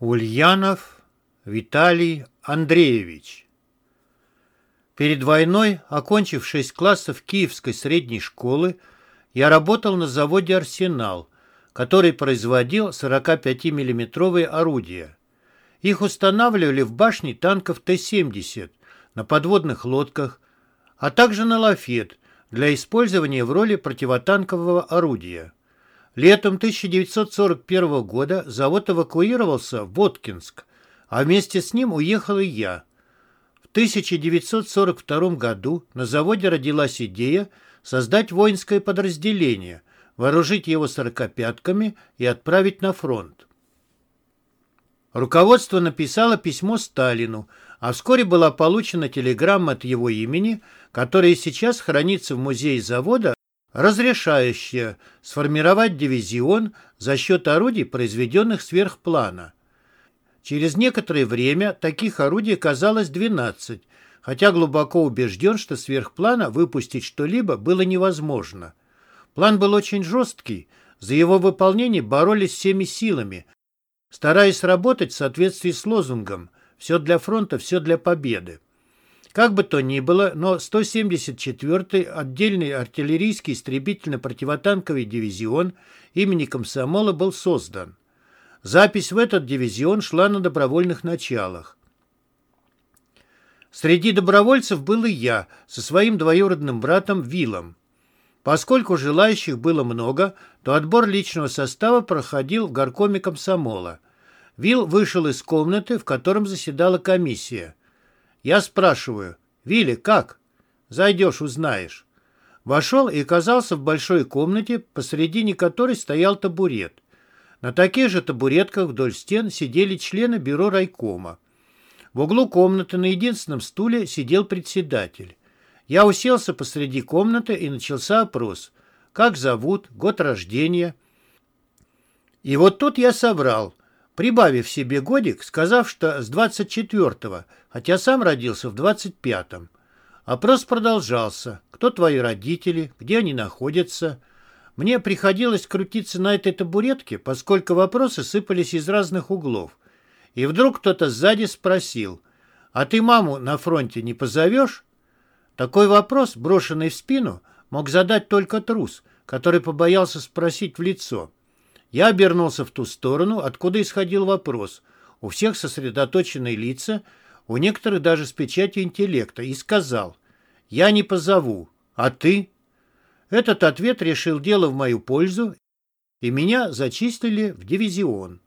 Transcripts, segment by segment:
Ульянов Виталий Андреевич Перед войной, окончив 6 классов Киевской средней школы, я работал на заводе «Арсенал», который производил 45-миллиметровые орудия. Их устанавливали в башне танков Т-70, на подводных лодках, а также на «Лафет» для использования в роли противотанкового орудия. Летом 1941 года завод эвакуировался в Воткинск, а вместе с ним уехал и я. В 1942 году на заводе родилась идея создать воинское подразделение, вооружить его сорокопятками и отправить на фронт. Руководство написало письмо Сталину, а вскоре была получена телеграмма от его имени, которая сейчас хранится в музее завода разрешающая сформировать дивизион за счет орудий, произведенных сверхплана. Через некоторое время таких орудий оказалось 12, хотя глубоко убежден, что сверхплана выпустить что-либо было невозможно. План был очень жесткий, за его выполнение боролись всеми силами, стараясь работать в соответствии с лозунгом «Все для фронта, все для победы». Как бы то ни было, но 174-й отдельный артиллерийский истребительно-противотанковый дивизион имени Комсомола был создан. Запись в этот дивизион шла на добровольных началах. Среди добровольцев был и я со своим двоюродным братом Вилом. Поскольку желающих было много, то отбор личного состава проходил в горкоме комсомола. Вил вышел из комнаты, в котором заседала комиссия. Я спрашиваю, «Вилли, как?» «Зайдешь, узнаешь». Вошел и оказался в большой комнате, посредине которой стоял табурет. На таких же табуретках вдоль стен сидели члены бюро райкома. В углу комнаты на единственном стуле сидел председатель. Я уселся посреди комнаты и начался опрос. Как зовут, год рождения. И вот тут я соврал прибавив себе годик, сказав, что с 24-го, хотя сам родился в 25-м. Опрос продолжался. Кто твои родители, где они находятся? Мне приходилось крутиться на этой табуретке, поскольку вопросы сыпались из разных углов. И вдруг кто-то сзади спросил, «А ты маму на фронте не позовешь?» Такой вопрос, брошенный в спину, мог задать только трус, который побоялся спросить в лицо. Я обернулся в ту сторону, откуда исходил вопрос. У всех сосредоточенные лица, у некоторых даже с печатью интеллекта, и сказал «Я не позову, а ты?» Этот ответ решил дело в мою пользу, и меня зачислили в дивизион.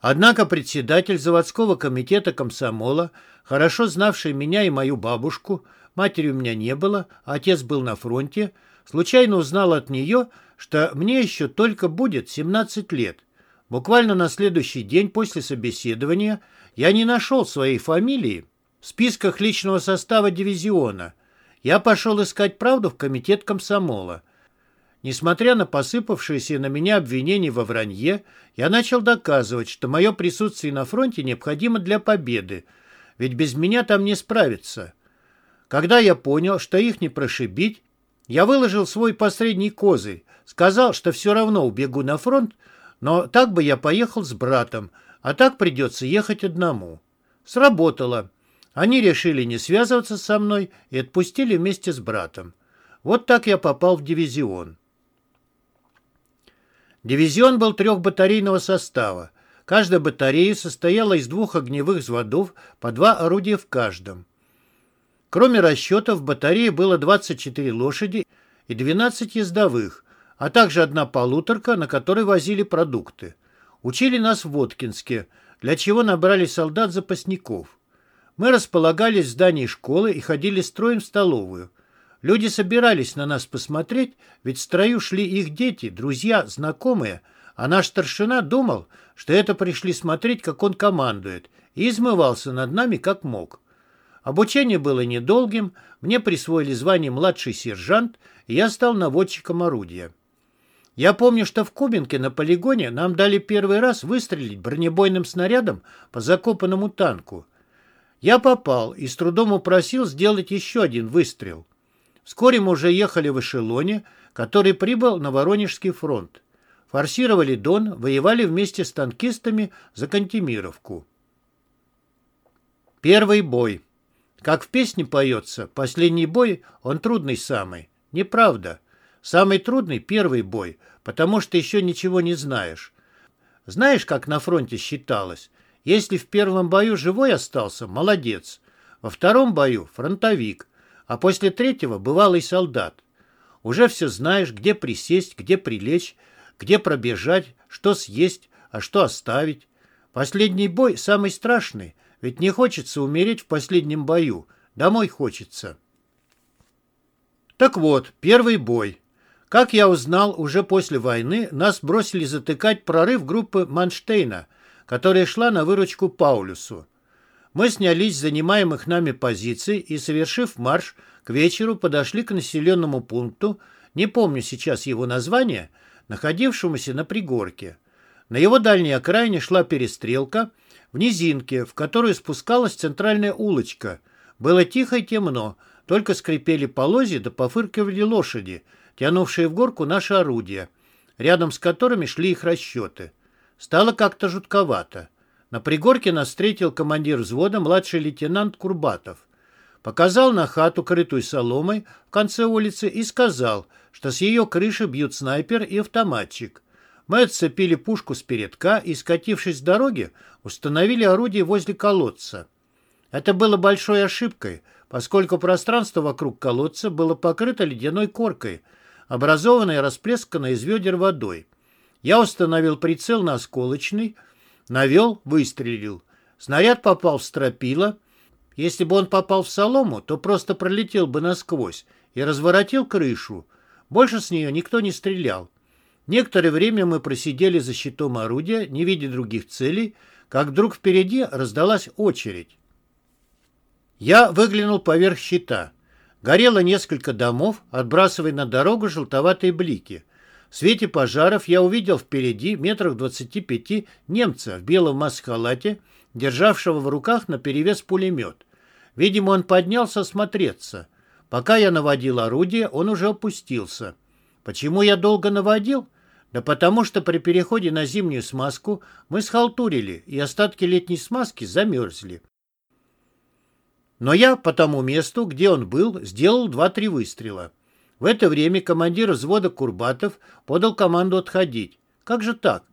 Однако председатель заводского комитета комсомола, хорошо знавший меня и мою бабушку, матери у меня не было, отец был на фронте, случайно узнал от нее, что мне еще только будет 17 лет. Буквально на следующий день после собеседования я не нашел своей фамилии в списках личного состава дивизиона. Я пошел искать правду в комитет комсомола. Несмотря на посыпавшиеся на меня обвинения во вранье, я начал доказывать, что мое присутствие на фронте необходимо для победы, ведь без меня там не справиться. Когда я понял, что их не прошибить, я выложил свой посредний козырь, сказал, что все равно убегу на фронт, но так бы я поехал с братом, а так придется ехать одному. Сработало. Они решили не связываться со мной и отпустили вместе с братом. Вот так я попал в дивизион. Дивизион был трехбатарейного состава. Каждая батарея состояла из двух огневых взводов, по два орудия в каждом. Кроме расчетов, в батарее было 24 лошади и 12 ездовых, а также одна полуторка, на которой возили продукты. Учили нас в Воткинске, для чего набрали солдат-запасников. Мы располагались в здании школы и ходили строем в столовую. Люди собирались на нас посмотреть, ведь в строю шли их дети, друзья, знакомые, а наш старшина думал, что это пришли смотреть, как он командует, и измывался над нами как мог. Обучение было недолгим, мне присвоили звание младший сержант, и я стал наводчиком орудия. Я помню, что в Кубинке на полигоне нам дали первый раз выстрелить бронебойным снарядом по закопанному танку. Я попал и с трудом упросил сделать еще один выстрел. Вскоре мы уже ехали в эшелоне, который прибыл на Воронежский фронт. форсировали Дон, воевали вместе с танкистами за Кантемировку. Первый бой. Как в песне поется, последний бой, он трудный самый. Неправда. Самый трудный – первый бой, потому что еще ничего не знаешь. Знаешь, как на фронте считалось? Если в первом бою живой остался – молодец. Во втором бою – фронтовик. А после третьего – бывалый солдат. Уже все знаешь, где присесть, где прилечь, где пробежать, что съесть, а что оставить. Последний бой самый страшный, ведь не хочется умереть в последнем бою. Домой хочется. Так вот, первый бой. Как я узнал, уже после войны нас бросили затыкать прорыв группы Манштейна, которая шла на выручку Паулюсу. Мы снялись с занимаемых нами позиций и, совершив марш, к вечеру подошли к населенному пункту, не помню сейчас его название, находившемуся на пригорке. На его дальней окраине шла перестрелка в низинке, в которую спускалась центральная улочка. Было тихо и темно, только скрипели полозья да пофыркивали лошади, тянувшие в горку наши орудия, рядом с которыми шли их расчеты. Стало как-то жутковато. На пригорке нас встретил командир взвода младший лейтенант Курбатов. Показал на хату, крытую соломой, в конце улицы и сказал, что с ее крыши бьют снайпер и автоматчик. Мы отцепили пушку с передка и, скатившись с дороги, установили орудие возле колодца. Это было большой ошибкой, поскольку пространство вокруг колодца было покрыто ледяной коркой, образованной расплесканной из ведер водой. Я установил прицел на осколочный, навел, выстрелил. Снаряд попал в стропила, если бы он попал в солому, то просто пролетел бы насквозь и разворотил крышу. Больше с нее никто не стрелял. Некоторое время мы просидели за щитом орудия, не видя других целей, как вдруг впереди раздалась очередь. Я выглянул поверх щита. Горело несколько домов, отбрасывая на дорогу желтоватые блики. В свете пожаров я увидел впереди, метрах двадцати пяти, немца в белом маскалате, державшего в руках наперевес пулемет. Видимо, он поднялся смотреться. Пока я наводил орудие, он уже опустился. Почему я долго наводил? Да потому что при переходе на зимнюю смазку мы схалтурили, и остатки летней смазки замерзли. Но я по тому месту, где он был, сделал два-три выстрела. В это время командир взвода Курбатов подал команду отходить. Как же так?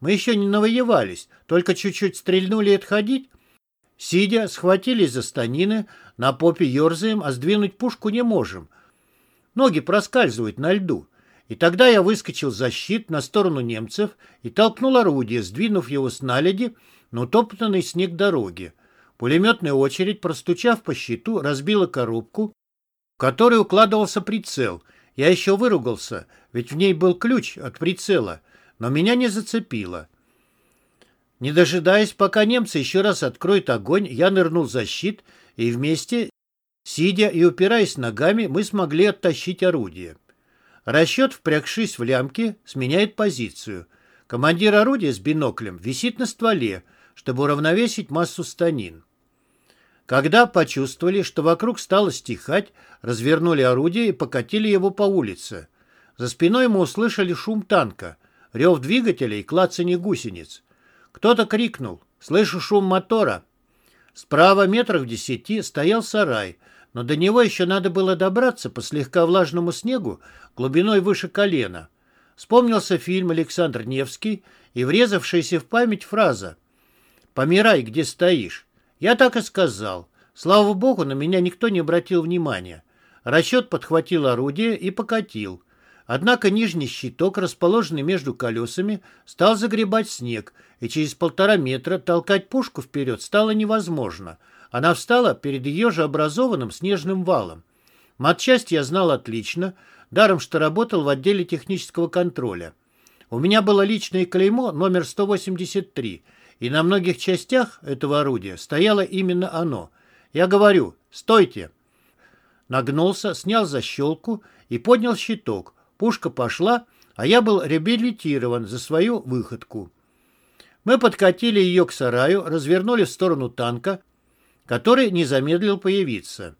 Мы еще не навоевались, только чуть-чуть стрельнули и отходить. Сидя, схватились за станины, на попе ерзаем, а сдвинуть пушку не можем. Ноги проскальзывают на льду. И тогда я выскочил за щит на сторону немцев и толкнул орудие, сдвинув его с наледи на утоптанный снег дороги. Пулеметная очередь, простучав по щиту, разбила коробку, в которой укладывался прицел. Я еще выругался, ведь в ней был ключ от прицела — но меня не зацепило. Не дожидаясь, пока немцы еще раз откроют огонь, я нырнул за щит, и вместе, сидя и упираясь ногами, мы смогли оттащить орудие. Расчет, впрягшись в лямки, сменяет позицию. Командир орудия с биноклем висит на стволе, чтобы уравновесить массу станин. Когда почувствовали, что вокруг стало стихать, развернули орудие и покатили его по улице. За спиной мы услышали шум танка — рев двигателя и клацанье гусениц. Кто-то крикнул «Слышу шум мотора!». Справа метрах в десяти стоял сарай, но до него еще надо было добраться по слегка влажному снегу глубиной выше колена. Вспомнился фильм «Александр Невский» и врезавшаяся в память фраза «Помирай, где стоишь». Я так и сказал. Слава богу, на меня никто не обратил внимания. Расчет подхватил орудие и покатил. Однако нижний щиток, расположенный между колесами, стал загребать снег, и через полтора метра толкать пушку вперед стало невозможно. Она встала перед ее же образованным снежным валом. Матчасть я знал отлично, даром что работал в отделе технического контроля. У меня было личное клеймо номер 183, и на многих частях этого орудия стояло именно оно. Я говорю «Стойте!» Нагнулся, снял защелку и поднял щиток. Пушка пошла, а я был реабилитирован за свою выходку. Мы подкатили ее к сараю, развернули в сторону танка, который не замедлил появиться.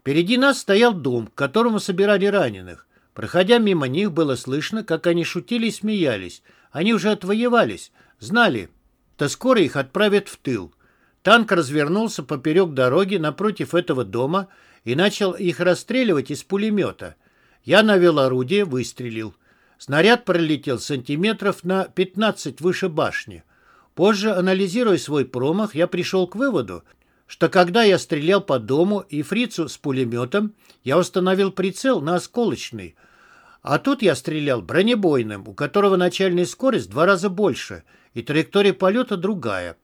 Впереди нас стоял дом, к которому собирали раненых. Проходя мимо них, было слышно, как они шутили и смеялись. Они уже отвоевались, знали, то скоро их отправят в тыл. Танк развернулся поперек дороги напротив этого дома и начал их расстреливать из пулемета. Я навел орудие, выстрелил. Снаряд пролетел сантиметров на 15 выше башни. Позже, анализируя свой промах, я пришел к выводу, что когда я стрелял по дому и фрицу с пулеметом, я установил прицел на осколочный. А тут я стрелял бронебойным, у которого начальная скорость в два раза больше, и траектория полета другая.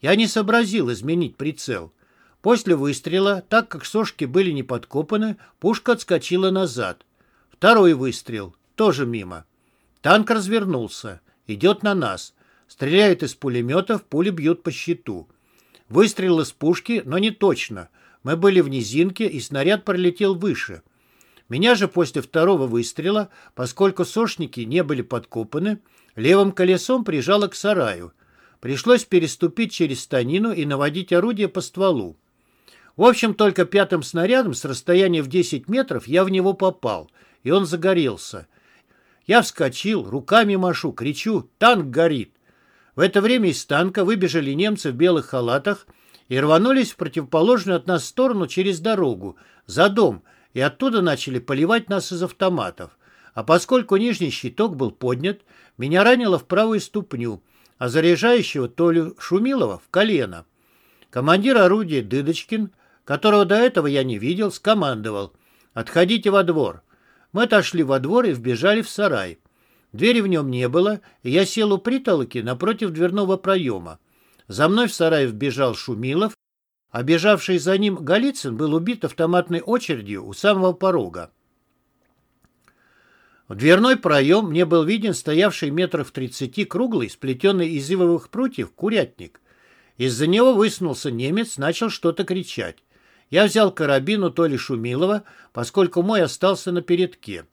Я не сообразил изменить прицел. После выстрела, так как сошки были не подкопаны, пушка отскочила назад. Второй выстрел. Тоже мимо. Танк развернулся. Идет на нас. Стреляют из пулеметов, пули бьют по щиту. Выстрел из пушки, но не точно. Мы были в низинке, и снаряд пролетел выше. Меня же после второго выстрела, поскольку сошники не были подкопаны, левым колесом прижало к сараю. Пришлось переступить через станину и наводить орудие по стволу. В общем, только пятым снарядом с расстояния в 10 метров я в него попал, и он загорелся. Я вскочил, руками машу, кричу «Танк горит!». В это время из танка выбежали немцы в белых халатах и рванулись в противоположную от нас сторону через дорогу, за дом, и оттуда начали поливать нас из автоматов. А поскольку нижний щиток был поднят, меня ранило в правую ступню, а заряжающего Толю Шумилова в колено. Командир орудия Дыдочкин, которого до этого я не видел, скомандовал «Отходите во двор». Мы отошли во двор и вбежали в сарай. Двери в нем не было, и я сел у притолоки напротив дверного проема. За мной в сарай вбежал Шумилов, а бежавший за ним Голицын был убит автоматной очередью у самого порога. В дверной проем мне был виден стоявший метров тридцати круглый, сплетенный из ивовых прутьев, курятник. Из-за него высунулся немец, начал что-то кричать. Я взял карабин у Толи Шумилова, поскольку мой остался на передке.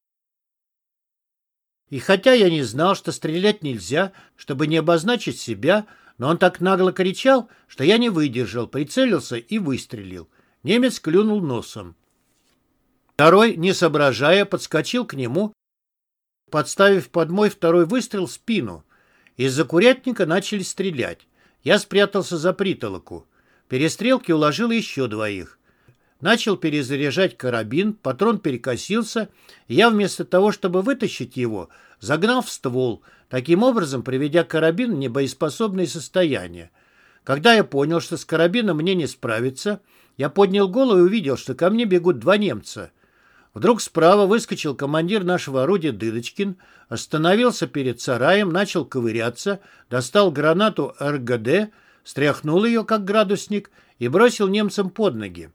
И хотя я не знал, что стрелять нельзя, чтобы не обозначить себя, но он так нагло кричал, что я не выдержал, прицелился и выстрелил. Немец клюнул носом. Второй, не соображая, подскочил к нему, подставив под мой второй выстрел спину. Из-за курятника начали стрелять. Я спрятался за притолоку. Перестрелки уложил еще двоих. Начал перезаряжать карабин, патрон перекосился, и я вместо того, чтобы вытащить его, загнал в ствол, таким образом приведя карабин в небоеспособное состояние. Когда я понял, что с карабином мне не справиться, я поднял голову и увидел, что ко мне бегут два немца. Вдруг справа выскочил командир нашего орудия Дыдочкин, остановился перед сараем, начал ковыряться, достал гранату РГД, стряхнул ее, как градусник, и бросил немцам под ноги.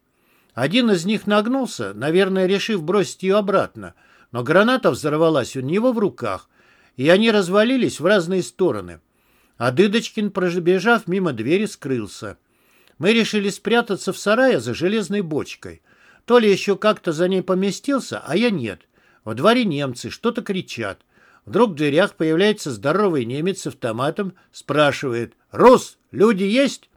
Один из них нагнулся, наверное, решив бросить ее обратно, но граната взорвалась у него в руках, и они развалились в разные стороны. А Дыдочкин, пробежав мимо двери, скрылся. Мы решили спрятаться в сарае за железной бочкой. То ли еще как-то за ней поместился, а я нет. Во дворе немцы что-то кричат. Вдруг в дверях появляется здоровый немец с автоматом, спрашивает «Рус, люди есть?»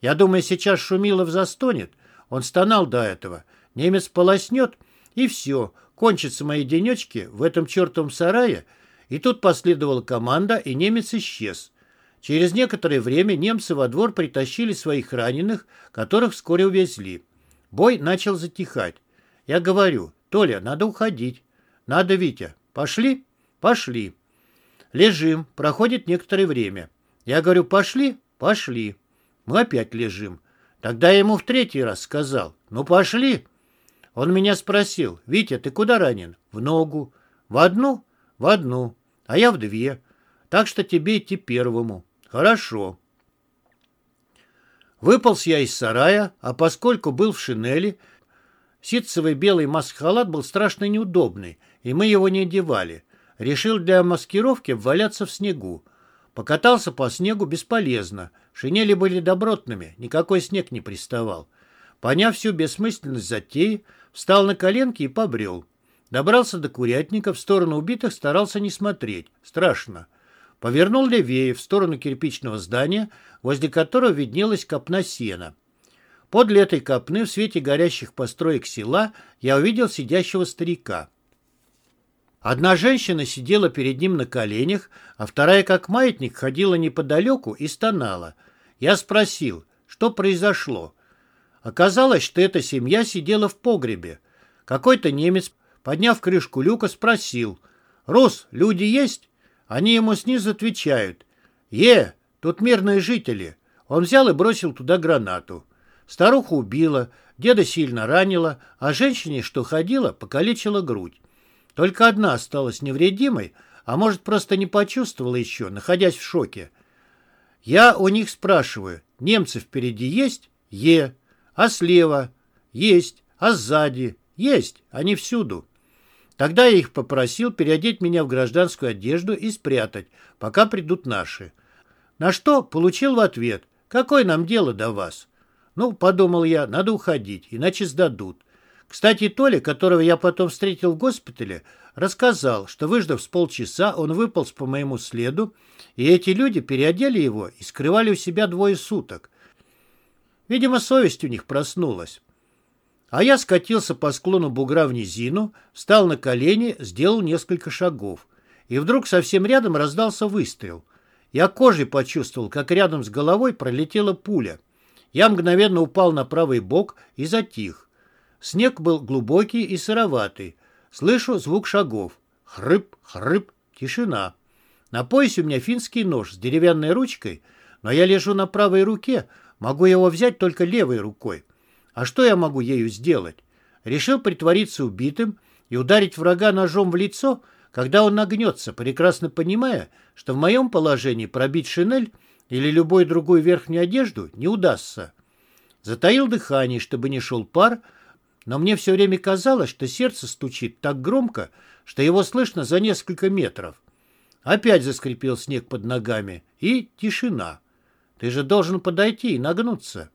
Я думаю, сейчас Шумилов застонет, он стонал до этого. Немец полоснет, и все. Кончатся мои денечки в этом чертовом сарае. И тут последовала команда, и немец исчез. Через некоторое время немцы во двор притащили своих раненых, которых вскоре увезли. Бой начал затихать. Я говорю, Толя, надо уходить. Надо, Витя. Пошли? Пошли. Лежим. Проходит некоторое время. Я говорю, пошли? Пошли. Мы опять лежим. Тогда я ему в третий раз сказал, ну пошли. Он меня спросил, Витя, ты куда ранен? В ногу. В одну? В одну. А я в две. Так что тебе идти первому. Хорошо. Выполз я из сарая, а поскольку был в шинели, ситцевый белый маск-халат был страшно неудобный, и мы его не одевали. Решил для маскировки валяться в снегу. Покатался по снегу бесполезно — Шинели были добротными, никакой снег не приставал. Поняв всю бессмысленность затеи, встал на коленки и побрел. Добрался до курятника, в сторону убитых старался не смотреть. Страшно. Повернул левее, в сторону кирпичного здания, возле которого виднелась копна сена. Подле этой копны, в свете горящих построек села, я увидел сидящего старика. Одна женщина сидела перед ним на коленях, а вторая, как маятник, ходила неподалеку и стонала. Я спросил, что произошло. Оказалось, что эта семья сидела в погребе. Какой-то немец, подняв крышку люка, спросил, «Рус, люди есть?» Они ему снизу отвечают, «Е, тут мирные жители». Он взял и бросил туда гранату. Старуху убила, деда сильно ранила, а женщине, что ходила, покалечила грудь. Только одна осталась невредимой, а может, просто не почувствовала еще, находясь в шоке. Я у них спрашиваю, немцы впереди есть? Е. А слева? Есть. А сзади? Есть. Они всюду. Тогда я их попросил переодеть меня в гражданскую одежду и спрятать, пока придут наши. На что получил в ответ, какое нам дело до вас? Ну, подумал я, надо уходить, иначе сдадут. Кстати, Толя, которого я потом встретил в госпитале, рассказал, что, выждав с полчаса, он выполз по моему следу, и эти люди переодели его и скрывали у себя двое суток. Видимо, совесть у них проснулась. А я скатился по склону бугра в низину, встал на колени, сделал несколько шагов. И вдруг совсем рядом раздался выстрел. Я кожей почувствовал, как рядом с головой пролетела пуля. Я мгновенно упал на правый бок и затих. Снег был глубокий и сыроватый. Слышу звук шагов. Хрып, хрып, тишина. На поясе у меня финский нож с деревянной ручкой, но я лежу на правой руке, могу его взять только левой рукой. А что я могу ею сделать? Решил притвориться убитым и ударить врага ножом в лицо, когда он нагнется, прекрасно понимая, что в моем положении пробить шинель или любую другую верхнюю одежду не удастся. Затаил дыхание, чтобы не шел пар, но мне все время казалось, что сердце стучит так громко, что его слышно за несколько метров. Опять заскрипел снег под ногами, и тишина. Ты же должен подойти и нагнуться.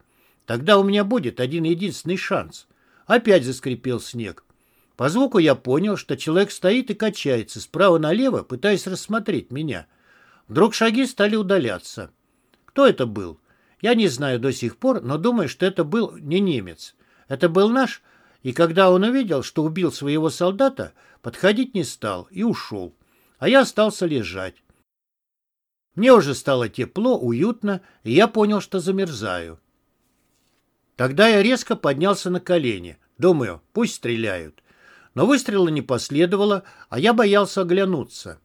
Тогда у меня будет один единственный шанс. Опять заскрипел снег. По звуку я понял, что человек стоит и качается справа налево, пытаясь рассмотреть меня. Вдруг шаги стали удаляться. Кто это был? Я не знаю до сих пор, но думаю, что это был не немец. Это был наш и когда он увидел, что убил своего солдата, подходить не стал и ушел. А я остался лежать. Мне уже стало тепло, уютно, и я понял, что замерзаю. Тогда я резко поднялся на колени. Думаю, пусть стреляют. Но выстрела не последовало, а я боялся оглянуться.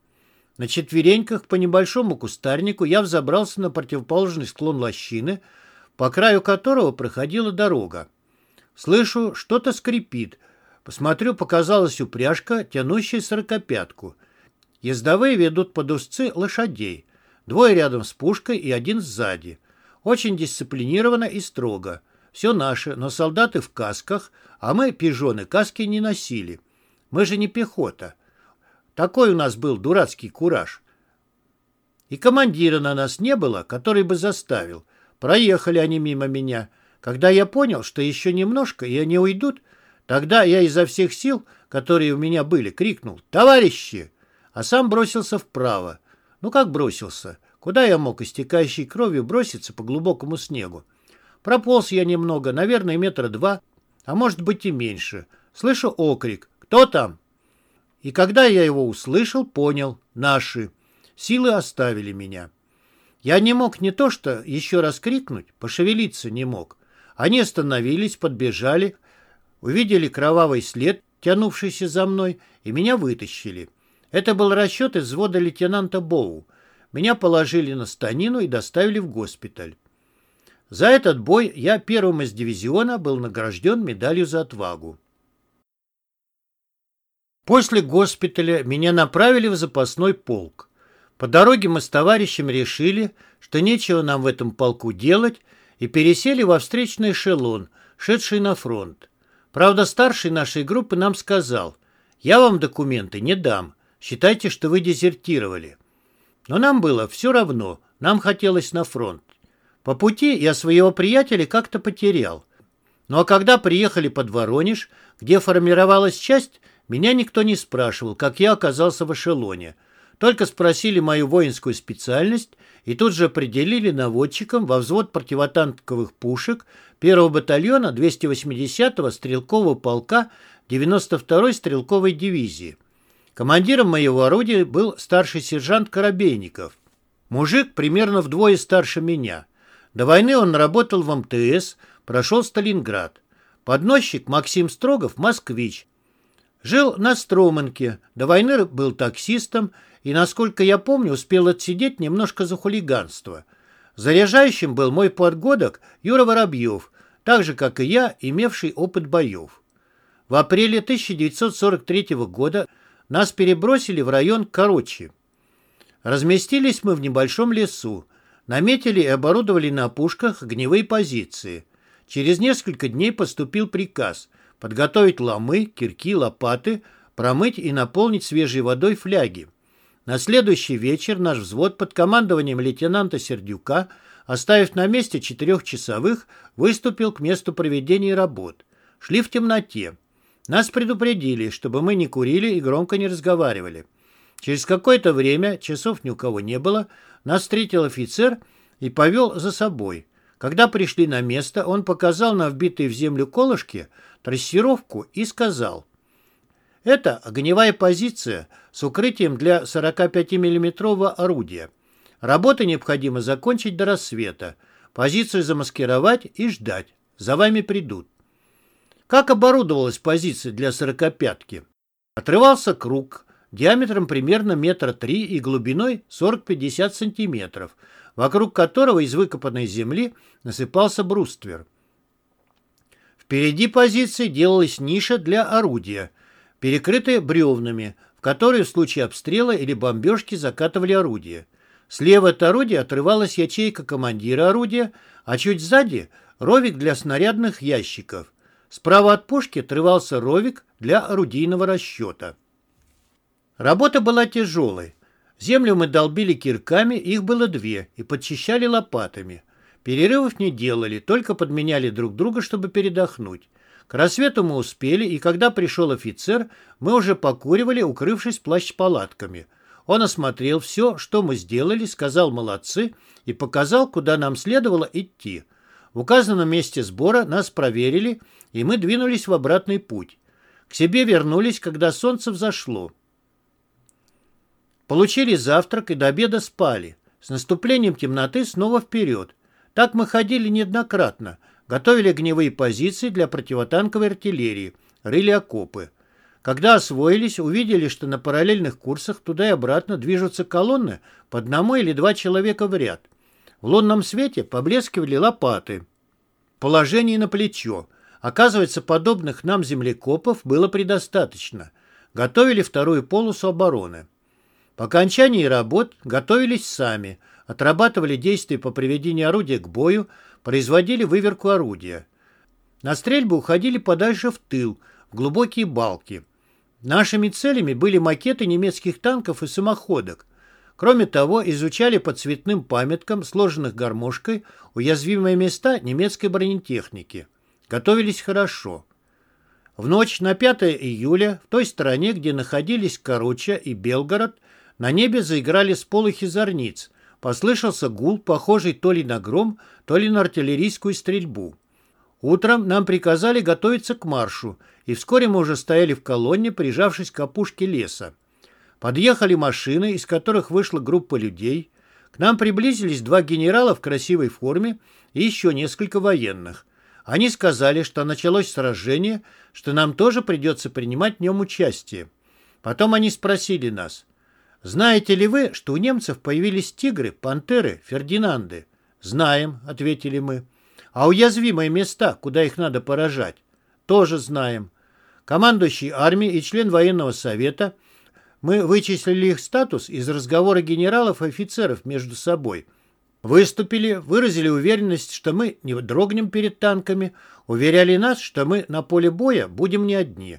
На четвереньках по небольшому кустарнику я взобрался на противоположный склон лощины, по краю которого проходила дорога. Слышу, что-то скрипит. Посмотрю, показалась упряжка, тянущая сорокопятку. Ездовые ведут под узцы лошадей. Двое рядом с пушкой и один сзади. Очень дисциплинированно и строго. Все наше, но солдаты в касках, а мы, пижоны, каски не носили. Мы же не пехота. Такой у нас был дурацкий кураж. И командира на нас не было, который бы заставил. Проехали они мимо меня — когда я понял, что еще немножко, и они уйдут, тогда я изо всех сил, которые у меня были, крикнул «Товарищи!», а сам бросился вправо. Ну как бросился? Куда я мог истекающей кровью броситься по глубокому снегу? Прополз я немного, наверное, метра два, а может быть и меньше. Слышу окрик «Кто там?». И когда я его услышал, понял «Наши». Силы оставили меня. Я не мог не то что еще раз крикнуть, пошевелиться не мог. Они остановились, подбежали, увидели кровавый след, тянувшийся за мной, и меня вытащили. Это был расчет из взвода лейтенанта Боу. Меня положили на станину и доставили в госпиталь. За этот бой я первым из дивизиона был награжден медалью за отвагу. После госпиталя меня направили в запасной полк. По дороге мы с товарищем решили, что нечего нам в этом полку делать, и пересели во встречный эшелон, шедший на фронт. Правда, старший нашей группы нам сказал, «Я вам документы не дам, считайте, что вы дезертировали». Но нам было все равно, нам хотелось на фронт. По пути я своего приятеля как-то потерял. Ну а когда приехали под Воронеж, где формировалась часть, меня никто не спрашивал, как я оказался в эшелоне. Только спросили мою воинскую специальность и тут же определили наводчиком во взвод противотанковых пушек 1-го батальона 280-го стрелкового полка 92-й стрелковой дивизии. Командиром моего орудия был старший сержант Коробейников. Мужик примерно вдвое старше меня. До войны он работал в МТС, прошел Сталинград. Подносчик Максим Строгов – москвич. Жил на Строманке, до войны был таксистом и, насколько я помню, успел отсидеть немножко за хулиганство. Заряжающим был мой подгодок Юра Воробьев, так же, как и я, имевший опыт боев. В апреле 1943 года нас перебросили в район Корочи. Разместились мы в небольшом лесу, наметили и оборудовали на опушках огневые позиции. Через несколько дней поступил приказ подготовить ломы, кирки, лопаты, промыть и наполнить свежей водой фляги. На следующий вечер наш взвод под командованием лейтенанта Сердюка, оставив на месте четырехчасовых, выступил к месту проведения работ. Шли в темноте. Нас предупредили, чтобы мы не курили и громко не разговаривали. Через какое-то время, часов ни у кого не было, нас встретил офицер и повел за собой. Когда пришли на место, он показал на вбитые в землю колышки трассировку и сказал, «Это огневая позиция с укрытием для 45 миллиметрового орудия. Работы необходимо закончить до рассвета, позицию замаскировать и ждать. За вами придут». Как оборудовалась позиция для сорокопятки? Отрывался круг, диаметром примерно метра три и глубиной 40-50 сантиметров, вокруг которого из выкопанной земли насыпался бруствер. Впереди позиции делалась ниша для орудия, перекрытая бревнами, в которые в случае обстрела или бомбежки закатывали орудие. Слева от орудия отрывалась ячейка командира орудия, а чуть сзади – ровик для снарядных ящиков. Справа от пушки отрывался ровик для орудийного расчета. Работа была тяжелой. Землю мы долбили кирками, их было две, и подчищали лопатами. Перерывов не делали, только подменяли друг друга, чтобы передохнуть. К рассвету мы успели, и когда пришел офицер, мы уже покуривали, укрывшись плащ-палатками. Он осмотрел все, что мы сделали, сказал «молодцы» и показал, куда нам следовало идти. В указанном месте сбора нас проверили, и мы двинулись в обратный путь. К себе вернулись, когда солнце взошло. Получили завтрак и до обеда спали. С наступлением темноты снова вперед. Так мы ходили неоднократно. Готовили огневые позиции для противотанковой артиллерии. Рыли окопы. Когда освоились, увидели, что на параллельных курсах туда и обратно движутся колонны по одному или два человека в ряд. В лунном свете поблескивали лопаты. Положение на плечо. Оказывается, подобных нам землекопов было предостаточно. Готовили вторую полосу обороны. По окончании работ готовились сами, отрабатывали действия по приведению орудия к бою, производили выверку орудия. На стрельбу уходили подальше в тыл, в глубокие балки. Нашими целями были макеты немецких танков и самоходок. Кроме того, изучали по цветным памяткам, сложенных гармошкой, уязвимые места немецкой бронетехники. Готовились хорошо. В ночь на 5 июля в той стороне, где находились Короча и Белгород, на небе заиграли сполохи зорниц. Послышался гул, похожий то ли на гром, то ли на артиллерийскую стрельбу. Утром нам приказали готовиться к маршу, и вскоре мы уже стояли в колонне, прижавшись к опушке леса. Подъехали машины, из которых вышла группа людей. К нам приблизились два генерала в красивой форме и еще несколько военных. Они сказали, что началось сражение, что нам тоже придется принимать в нем участие. Потом они спросили нас, «Знаете ли вы, что у немцев появились тигры, пантеры, фердинанды?» «Знаем», — ответили мы. «А уязвимые места, куда их надо поражать?» «Тоже знаем». Командующий армией и член военного совета, мы вычислили их статус из разговора генералов и офицеров между собой. Выступили, выразили уверенность, что мы не дрогнем перед танками, уверяли нас, что мы на поле боя будем не одни.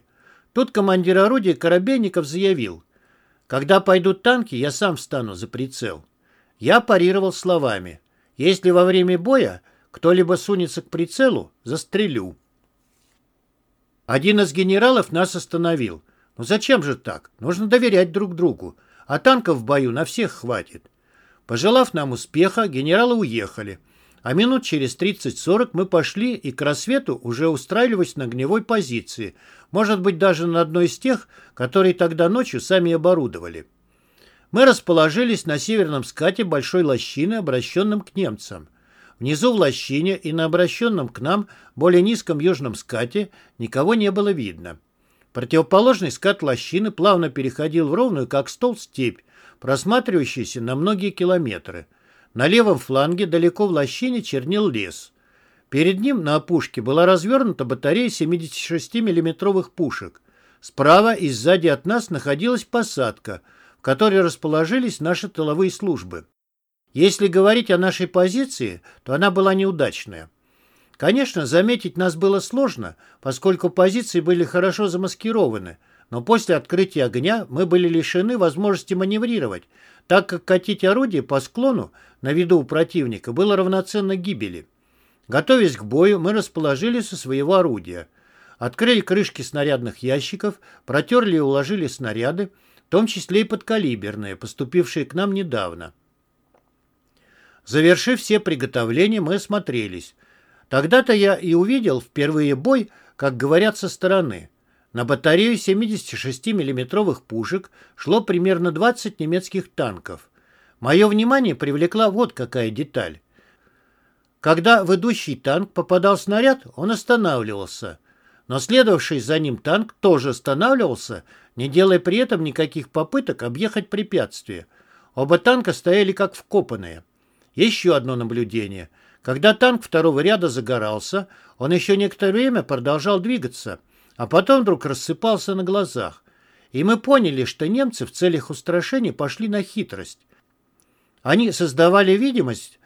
Тут командир орудия Коробейников заявил — когда пойдут танки, я сам встану за прицел. Я парировал словами. Если во время боя кто-либо сунется к прицелу, застрелю. Один из генералов нас остановил. Ну зачем же так? Нужно доверять друг другу. А танков в бою на всех хватит. Пожелав нам успеха, генералы уехали. А минут через 30-40 мы пошли и к рассвету уже устраивались на огневой позиции, может быть, даже на одной из тех, которые тогда ночью сами оборудовали. Мы расположились на северном скате большой лощины, обращенном к немцам. Внизу в лощине и на обращенном к нам более низком южном скате никого не было видно. Противоположный скат лощины плавно переходил в ровную, как стол, степь, просматривающуюся на многие километры. На левом фланге далеко в лощине чернел лес. Перед ним на опушке была развернута батарея 76 миллиметровых пушек. Справа и сзади от нас находилась посадка, в которой расположились наши тыловые службы. Если говорить о нашей позиции, то она была неудачная. Конечно, заметить нас было сложно, поскольку позиции были хорошо замаскированы, но после открытия огня мы были лишены возможности маневрировать, так как катить орудие по склону на виду у противника было равноценно гибели. Готовясь к бою, мы расположились со своего орудия. Открыли крышки снарядных ящиков, протерли и уложили снаряды, в том числе и подкалиберные, поступившие к нам недавно. Завершив все приготовления, мы осмотрелись. Тогда-то я и увидел впервые бой, как говорят со стороны. На батарею 76 миллиметровых пушек шло примерно 20 немецких танков. Мое внимание привлекла вот какая деталь. Когда в идущий танк попадал снаряд, он останавливался. Но следовавший за ним танк тоже останавливался, не делая при этом никаких попыток объехать препятствие. Оба танка стояли как вкопанные. Еще одно наблюдение. Когда танк второго ряда загорался, он еще некоторое время продолжал двигаться, а потом вдруг рассыпался на глазах. И мы поняли, что немцы в целях устрашения пошли на хитрость. Они создавали видимость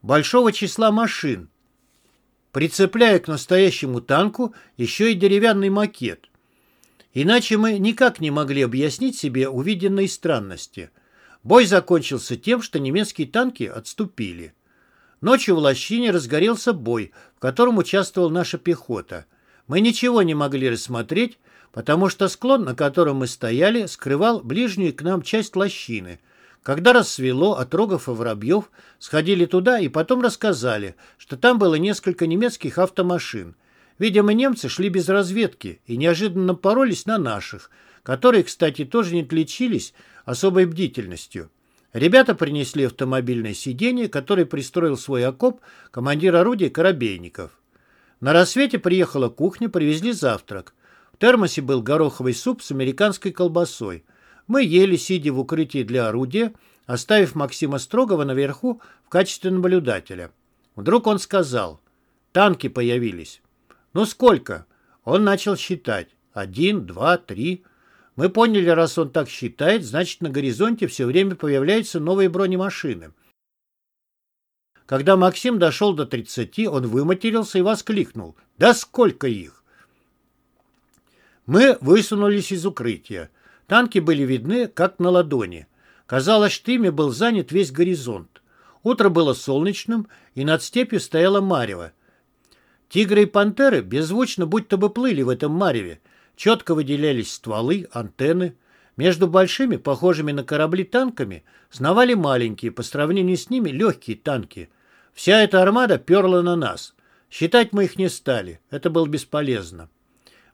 большого числа машин, прицепляя к настоящему танку еще и деревянный макет. Иначе мы никак не могли объяснить себе увиденные странности – Бой закончился тем, что немецкие танки отступили. Ночью в лощине разгорелся бой, в котором участвовала наша пехота. Мы ничего не могли рассмотреть, потому что склон, на котором мы стояли, скрывал ближнюю к нам часть лощины. Когда рассвело, Отрогов и Воробьев сходили туда и потом рассказали, что там было несколько немецких автомашин. Видимо, немцы шли без разведки и неожиданно поролись на наших, которые, кстати, тоже не отличились особой бдительностью. Ребята принесли автомобильное сиденье, которое пристроил свой окоп командир орудия Коробейников. На рассвете приехала кухня, привезли завтрак. В термосе был гороховый суп с американской колбасой. Мы ели, сидя в укрытии для орудия, оставив Максима Строгова наверху в качестве наблюдателя. Вдруг он сказал, танки появились. Ну сколько? Он начал считать. Один, два, три. Мы поняли, раз он так считает, значит, на горизонте все время появляются новые бронемашины. Когда Максим дошел до 30, он выматерился и воскликнул. «Да сколько их!» Мы высунулись из укрытия. Танки были видны, как на ладони. Казалось, что ими был занят весь горизонт. Утро было солнечным, и над степью стояла марево. Тигры и пантеры беззвучно будто бы плыли в этом мареве, Четко выделялись стволы, антенны. Между большими, похожими на корабли танками, сновали маленькие, по сравнению с ними легкие танки. Вся эта армада перла на нас. Считать мы их не стали, это было бесполезно.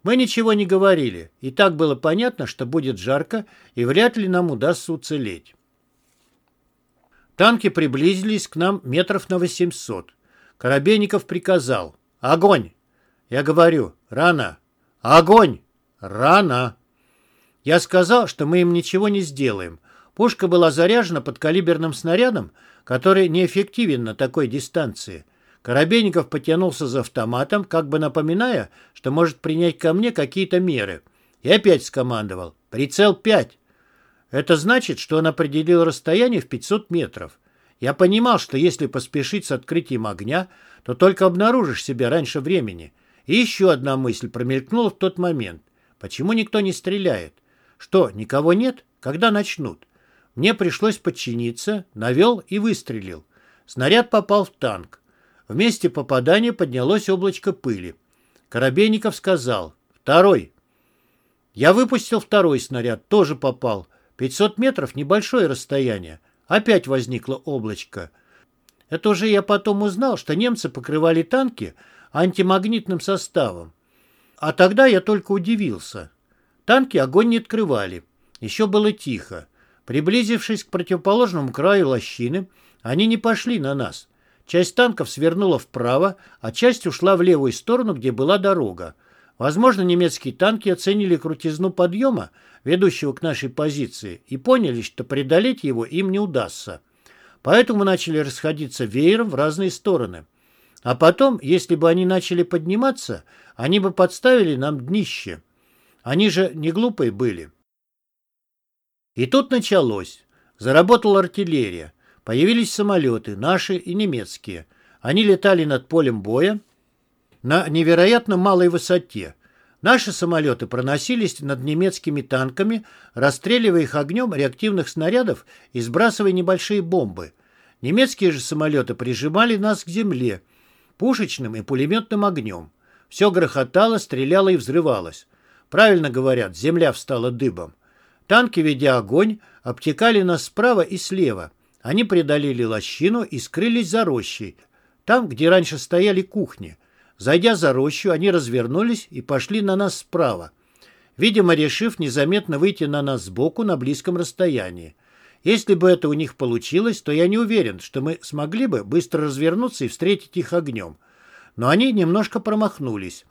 Мы ничего не говорили, и так было понятно, что будет жарко, и вряд ли нам удастся уцелеть. Танки приблизились к нам метров на 800. Коробейников приказал «Огонь!» Я говорю «Рано!» «Огонь!» Рано. Я сказал, что мы им ничего не сделаем. Пушка была заряжена подкалиберным снарядом, который неэффективен на такой дистанции. Коробейников потянулся за автоматом, как бы напоминая, что может принять ко мне какие-то меры. И опять скомандовал. Прицел 5. Это значит, что он определил расстояние в 500 метров. Я понимал, что если поспешить с открытием огня, то только обнаружишь себя раньше времени. И еще одна мысль промелькнула в тот момент. Почему никто не стреляет? Что, никого нет? Когда начнут? Мне пришлось подчиниться, навел и выстрелил. Снаряд попал в танк. В месте попадания поднялось облачко пыли. Коробейников сказал «Второй». Я выпустил второй снаряд, тоже попал. 500 метров – небольшое расстояние. Опять возникло облачко. Это уже я потом узнал, что немцы покрывали танки антимагнитным составом. А тогда я только удивился. Танки огонь не открывали. Еще было тихо. Приблизившись к противоположному краю лощины, они не пошли на нас. Часть танков свернула вправо, а часть ушла в левую сторону, где была дорога. Возможно, немецкие танки оценили крутизну подъема, ведущего к нашей позиции, и поняли, что преодолеть его им не удастся. Поэтому начали расходиться веером в разные стороны. А потом, если бы они начали подниматься, они бы подставили нам днище. Они же не глупые были. И тут началось. Заработала артиллерия. Появились самолеты, наши и немецкие. Они летали над полем боя на невероятно малой высоте. Наши самолеты проносились над немецкими танками, расстреливая их огнем реактивных снарядов и сбрасывая небольшие бомбы. Немецкие же самолеты прижимали нас к земле пушечным и пулеметным огнем. Все грохотало, стреляло и взрывалось. Правильно говорят, земля встала дыбом. Танки, ведя огонь, обтекали нас справа и слева. Они преодолели лощину и скрылись за рощей, там, где раньше стояли кухни. Зайдя за рощу, они развернулись и пошли на нас справа, видимо, решив незаметно выйти на нас сбоку на близком расстоянии. Если бы это у них получилось, то я не уверен, что мы смогли бы быстро развернуться и встретить их огнем. Но они немножко промахнулись.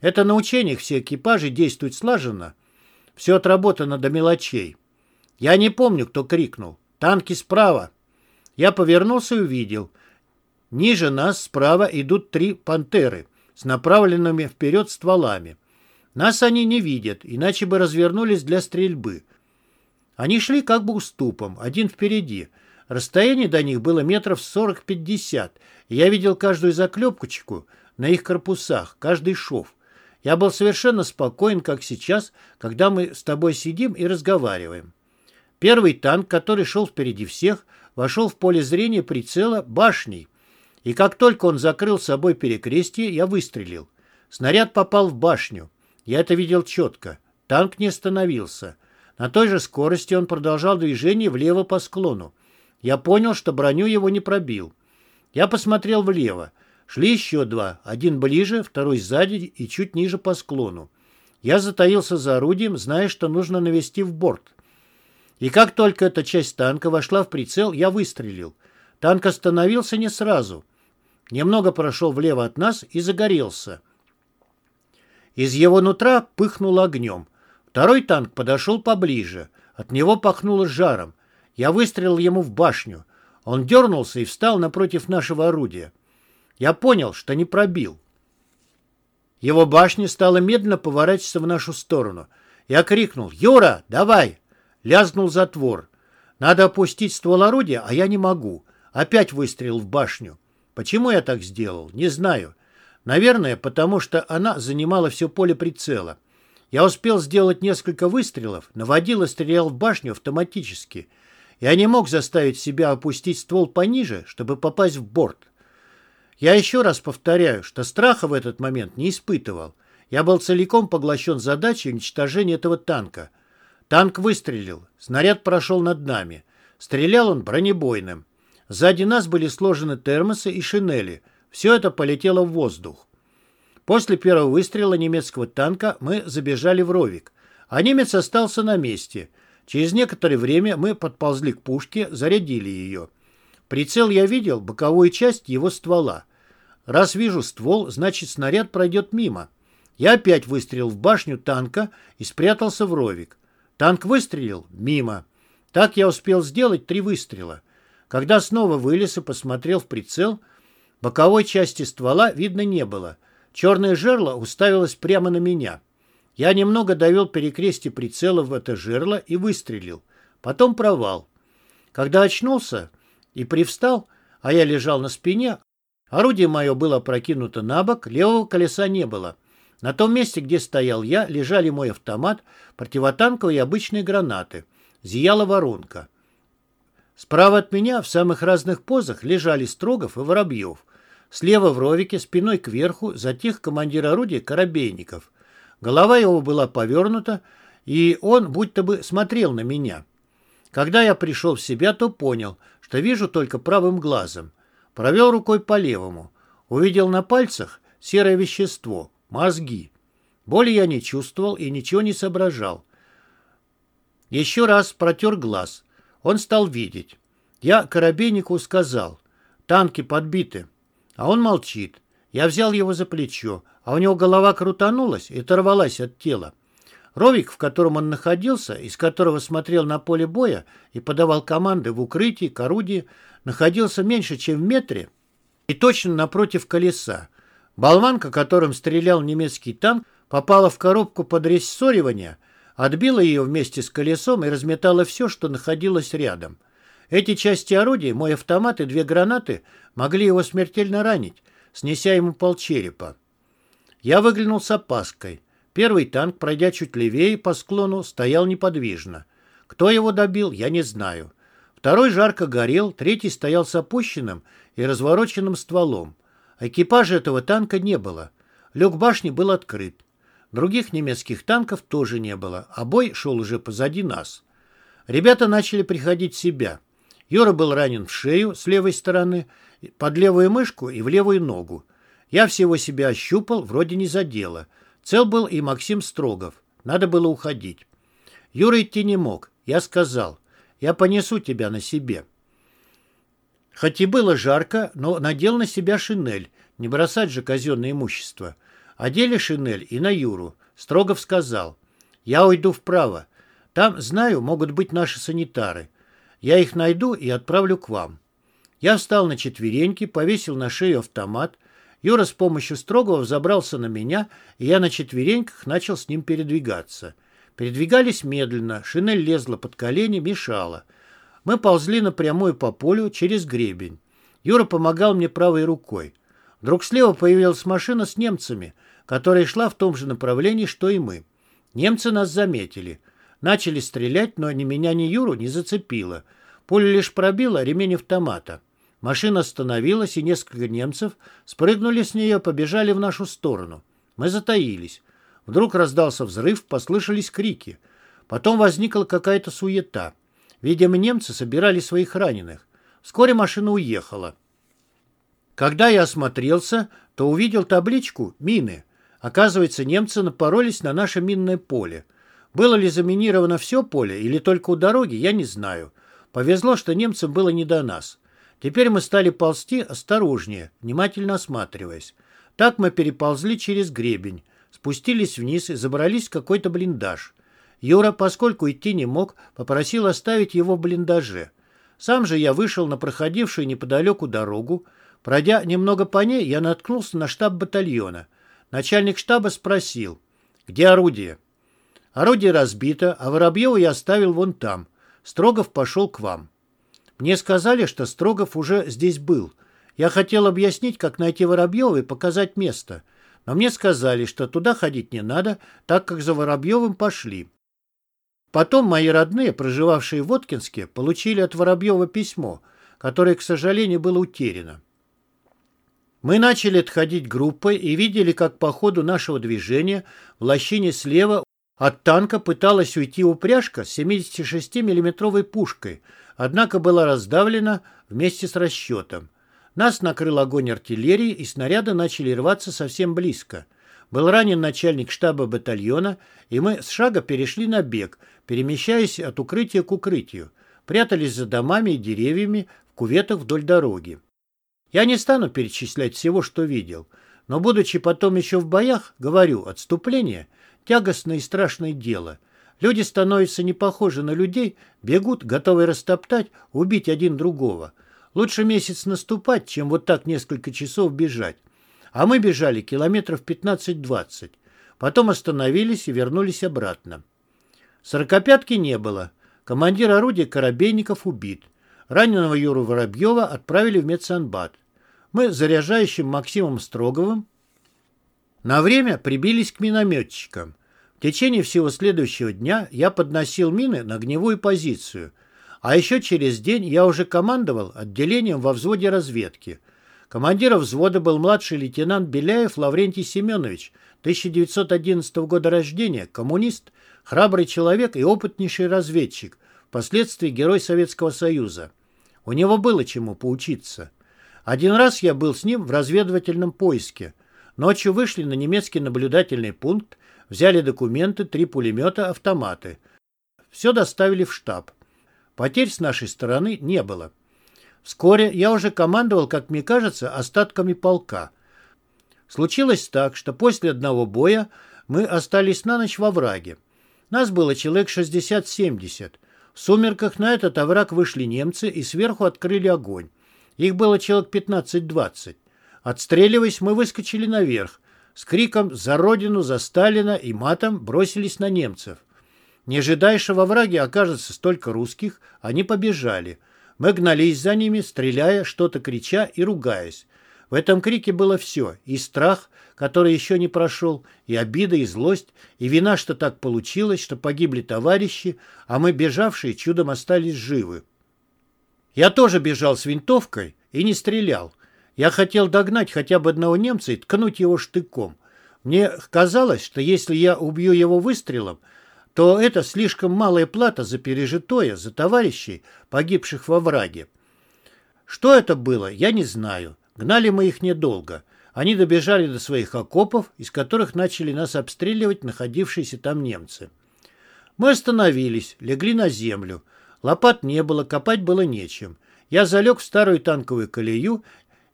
Это на учениях все экипажи действуют слаженно. Все отработано до мелочей. Я не помню, кто крикнул. «Танки справа!» Я повернулся и увидел. Ниже нас справа идут три пантеры с направленными вперед стволами. Нас они не видят, иначе бы развернулись для стрельбы. Они шли как бы уступом, один впереди. Расстояние до них было метров 40-50, и я видел каждую заклепочку на их корпусах, каждый шов. Я был совершенно спокоен, как сейчас, когда мы с тобой сидим и разговариваем. Первый танк, который шел впереди всех, вошел в поле зрения прицела башней, и как только он закрыл собой перекрестие, я выстрелил. Снаряд попал в башню. Я это видел четко. Танк не остановился. На той же скорости он продолжал движение влево по склону. Я понял, что броню его не пробил. Я посмотрел влево. Шли еще два. Один ближе, второй сзади и чуть ниже по склону. Я затаился за орудием, зная, что нужно навести в борт. И как только эта часть танка вошла в прицел, я выстрелил. Танк остановился не сразу. Немного прошел влево от нас и загорелся. Из его нутра пыхнуло огнем. Второй танк подошел поближе. От него пахнуло жаром. Я выстрелил ему в башню. Он дернулся и встал напротив нашего орудия. Я понял, что не пробил. Его башня стала медленно поворачиваться в нашу сторону. Я крикнул «Юра, давай!» Лязгнул затвор. Надо опустить ствол орудия, а я не могу. Опять выстрелил в башню. Почему я так сделал? Не знаю. Наверное, потому что она занимала все поле прицела. Я успел сделать несколько выстрелов, наводил и стрелял в башню автоматически. Я не мог заставить себя опустить ствол пониже, чтобы попасть в борт. Я еще раз повторяю, что страха в этот момент не испытывал. Я был целиком поглощен задачей уничтожения этого танка. Танк выстрелил. Снаряд прошел над нами. Стрелял он бронебойным. Сзади нас были сложены термосы и шинели. Все это полетело в воздух. После первого выстрела немецкого танка мы забежали в ровик, а немец остался на месте. Через некоторое время мы подползли к пушке, зарядили ее. Прицел я видел боковую часть его ствола. Раз вижу ствол, значит снаряд пройдет мимо. Я опять выстрелил в башню танка и спрятался в ровик. Танк выстрелил мимо. Так я успел сделать три выстрела. Когда снова вылез и посмотрел в прицел, боковой части ствола видно не было. Черное жерло уставилось прямо на меня. Я немного довел перекрестие прицела в это жерло и выстрелил. Потом провал. Когда очнулся и привстал, а я лежал на спине, орудие мое было прокинуто на бок, левого колеса не было — на том месте, где стоял я, лежали мой автомат, противотанковые и обычные гранаты. Зияла воронка. Справа от меня в самых разных позах лежали Строгов и Воробьев. Слева в ровике, спиной кверху, затих командир орудия Коробейников. Голова его была повернута, и он будто бы смотрел на меня. Когда я пришел в себя, то понял, что вижу только правым глазом. Провел рукой по левому. Увидел на пальцах серое вещество, мозги. Боли я не чувствовал и ничего не соображал. Еще раз протер глаз. Он стал видеть. Я Коробейнику сказал. Танки подбиты. А он молчит. Я взял его за плечо, а у него голова крутанулась и оторвалась от тела. Ровик, в котором он находился, из которого смотрел на поле боя и подавал команды в укрытии к орудию, находился меньше, чем в метре и точно напротив колеса. Болванка, которым стрелял немецкий танк, попала в коробку под рессоривание, отбила ее вместе с колесом и разметала все, что находилось рядом. Эти части орудия, мой автомат и две гранаты могли его смертельно ранить, снеся ему полчерепа. Я выглянул с опаской. Первый танк, пройдя чуть левее по склону, стоял неподвижно. Кто его добил, я не знаю. Второй жарко горел, третий стоял с опущенным и развороченным стволом. Экипажа этого танка не было. Люк башни был открыт. Других немецких танков тоже не было, а бой шел уже позади нас. Ребята начали приходить в себя. Юра был ранен в шею с левой стороны, под левую мышку и в левую ногу. Я всего себя ощупал, вроде не задело. Цел был и Максим Строгов. Надо было уходить. Юра идти не мог. Я сказал, я понесу тебя на себе. Хоть и было жарко, но надел на себя шинель. Не бросать же казенное имущество. Одели шинель и на Юру. Строгов сказал, я уйду вправо. Там, знаю, могут быть наши санитары. Я их найду и отправлю к вам. Я встал на четвереньки, повесил на шею автомат. Юра с помощью Строгова взобрался на меня, и я на четвереньках начал с ним передвигаться. Передвигались медленно, шинель лезла под колени, мешала. Мы ползли напрямую по полю через гребень. Юра помогал мне правой рукой. Вдруг слева появилась машина с немцами, которая шла в том же направлении, что и мы. Немцы нас заметили. Начали стрелять, но ни меня, ни Юру не зацепило. Пуля лишь пробила ремень автомата. Машина остановилась, и несколько немцев спрыгнули с нее, побежали в нашу сторону. Мы затаились. Вдруг раздался взрыв, послышались крики. Потом возникла какая-то суета. Видимо, немцы собирали своих раненых. Вскоре машина уехала. Когда я осмотрелся, то увидел табличку «Мины». Оказывается, немцы напоролись на наше минное поле. Было ли заминировано все поле или только у дороги, я не знаю. Повезло, что немцам было не до нас. Теперь мы стали ползти осторожнее, внимательно осматриваясь. Так мы переползли через гребень, спустились вниз и забрались в какой-то блиндаж. Юра, поскольку идти не мог, попросил оставить его в блиндаже. Сам же я вышел на проходившую неподалеку дорогу. Пройдя немного по ней, я наткнулся на штаб батальона. Начальник штаба спросил, где орудие? Орудие разбито, а Воробьева я оставил вон там. Строгов пошел к вам. Мне сказали, что Строгов уже здесь был. Я хотел объяснить, как найти Воробьева и показать место. Но мне сказали, что туда ходить не надо, так как за Воробьевым пошли. Потом мои родные, проживавшие в Воткинске, получили от Воробьева письмо, которое, к сожалению, было утеряно. Мы начали отходить группой и видели, как по ходу нашего движения в лощине слева от танка пыталась уйти упряжка с 76 миллиметровой пушкой, однако была раздавлена вместе с расчетом. Нас накрыл огонь артиллерии, и снаряды начали рваться совсем близко. Был ранен начальник штаба батальона, и мы с шага перешли на бег, перемещаясь от укрытия к укрытию. Прятались за домами и деревьями в куветах вдоль дороги. Я не стану перечислять всего, что видел, но, будучи потом еще в боях, говорю, отступление – тягостное и страшное дело – Люди становятся не похожи на людей, бегут, готовые растоптать, убить один другого. Лучше месяц наступать, чем вот так несколько часов бежать. А мы бежали километров 15-20. Потом остановились и вернулись обратно. Сорокопятки не было. Командир орудия Коробейников убит. Раненого Юру Воробьева отправили в медсанбат. Мы с заряжающим Максимом Строговым на время прибились к минометчикам. В течение всего следующего дня я подносил мины на огневую позицию, а еще через день я уже командовал отделением во взводе разведки. Командиром взвода был младший лейтенант Беляев Лаврентий Семенович, 1911 года рождения, коммунист, храбрый человек и опытнейший разведчик, впоследствии Герой Советского Союза. У него было чему поучиться. Один раз я был с ним в разведывательном поиске. Ночью вышли на немецкий наблюдательный пункт, взяли документы, три пулемета, автоматы. Все доставили в штаб. Потерь с нашей стороны не было. Вскоре я уже командовал, как мне кажется, остатками полка. Случилось так, что после одного боя мы остались на ночь во враге. Нас было человек 60-70. В сумерках на этот овраг вышли немцы и сверху открыли огонь. Их было человек 15-20. Отстреливаясь, мы выскочили наверх. С криком «За Родину! За Сталина!» и матом бросились на немцев. Не ожидая, что во враге окажется столько русских, они побежали. Мы гнались за ними, стреляя, что-то крича и ругаясь. В этом крике было все. И страх, который еще не прошел, и обида, и злость, и вина, что так получилось, что погибли товарищи, а мы, бежавшие, чудом остались живы. Я тоже бежал с винтовкой и не стрелял. Я хотел догнать хотя бы одного немца и ткнуть его штыком. Мне казалось, что если я убью его выстрелом, то это слишком малая плата за пережитое, за товарищей, погибших во враге. Что это было, я не знаю. Гнали мы их недолго. Они добежали до своих окопов, из которых начали нас обстреливать находившиеся там немцы. Мы остановились, легли на землю. Лопат не было, копать было нечем. Я залег в старую танковую колею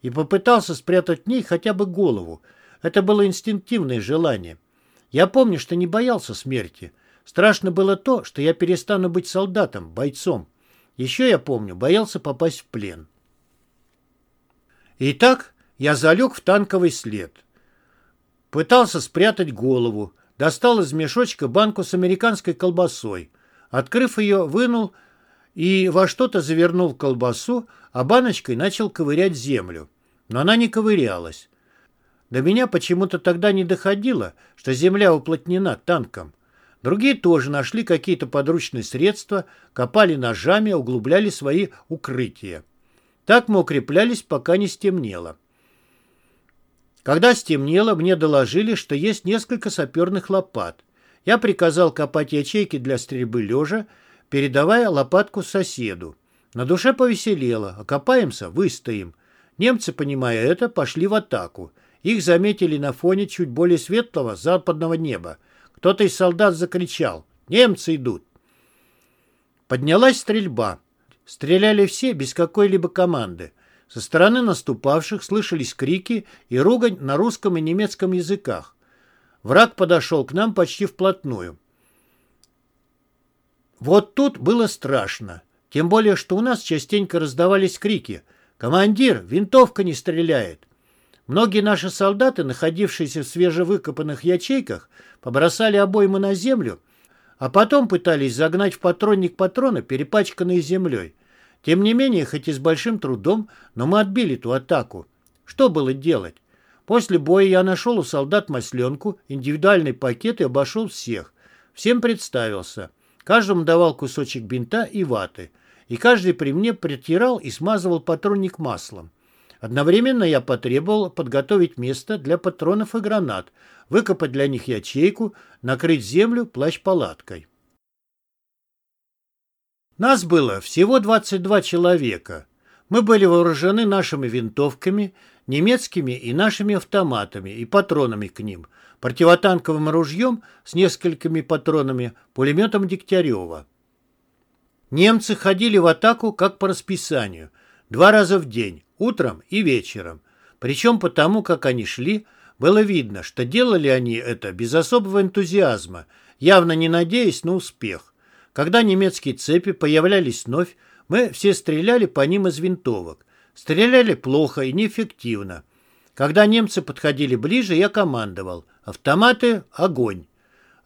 и попытался спрятать в ней хотя бы голову. Это было инстинктивное желание. Я помню, что не боялся смерти. Страшно было то, что я перестану быть солдатом, бойцом. Еще я помню, боялся попасть в плен. Итак, я залег в танковый след. Пытался спрятать голову. Достал из мешочка банку с американской колбасой. Открыв ее, вынул и во что-то завернул колбасу, а баночкой начал ковырять землю. Но она не ковырялась. До меня почему-то тогда не доходило, что земля уплотнена танком. Другие тоже нашли какие-то подручные средства, копали ножами, углубляли свои укрытия. Так мы укреплялись, пока не стемнело. Когда стемнело, мне доложили, что есть несколько саперных лопат. Я приказал копать ячейки для стрельбы лежа, передавая лопатку соседу. На душе повеселело. Окопаемся, выстоим. Немцы, понимая это, пошли в атаку. Их заметили на фоне чуть более светлого западного неба. Кто-то из солдат закричал «Немцы идут!». Поднялась стрельба. Стреляли все без какой-либо команды. Со стороны наступавших слышались крики и ругань на русском и немецком языках. Враг подошел к нам почти вплотную. Вот тут было страшно. Тем более, что у нас частенько раздавались крики «Командир, винтовка не стреляет!» Многие наши солдаты, находившиеся в свежевыкопанных ячейках, побросали обоймы на землю, а потом пытались загнать в патронник патроны, перепачканные землей. Тем не менее, хоть и с большим трудом, но мы отбили ту атаку. Что было делать? После боя я нашел у солдат масленку, индивидуальный пакет и обошел всех. Всем представился. Каждому давал кусочек бинта и ваты. И каждый при мне притирал и смазывал патронник маслом. Одновременно я потребовал подготовить место для патронов и гранат, выкопать для них ячейку, накрыть землю плащ-палаткой. Нас было всего 22 человека. Мы были вооружены нашими винтовками, немецкими и нашими автоматами и патронами к ним, противотанковым ружьем с несколькими патронами, пулеметом Дегтярева. Немцы ходили в атаку как по расписанию, два раза в день, утром и вечером. Причем потому, как они шли, было видно, что делали они это без особого энтузиазма, явно не надеясь на успех. Когда немецкие цепи появлялись вновь, мы все стреляли по ним из винтовок. Стреляли плохо и неэффективно. Когда немцы подходили ближе, я командовал. Автоматы – огонь.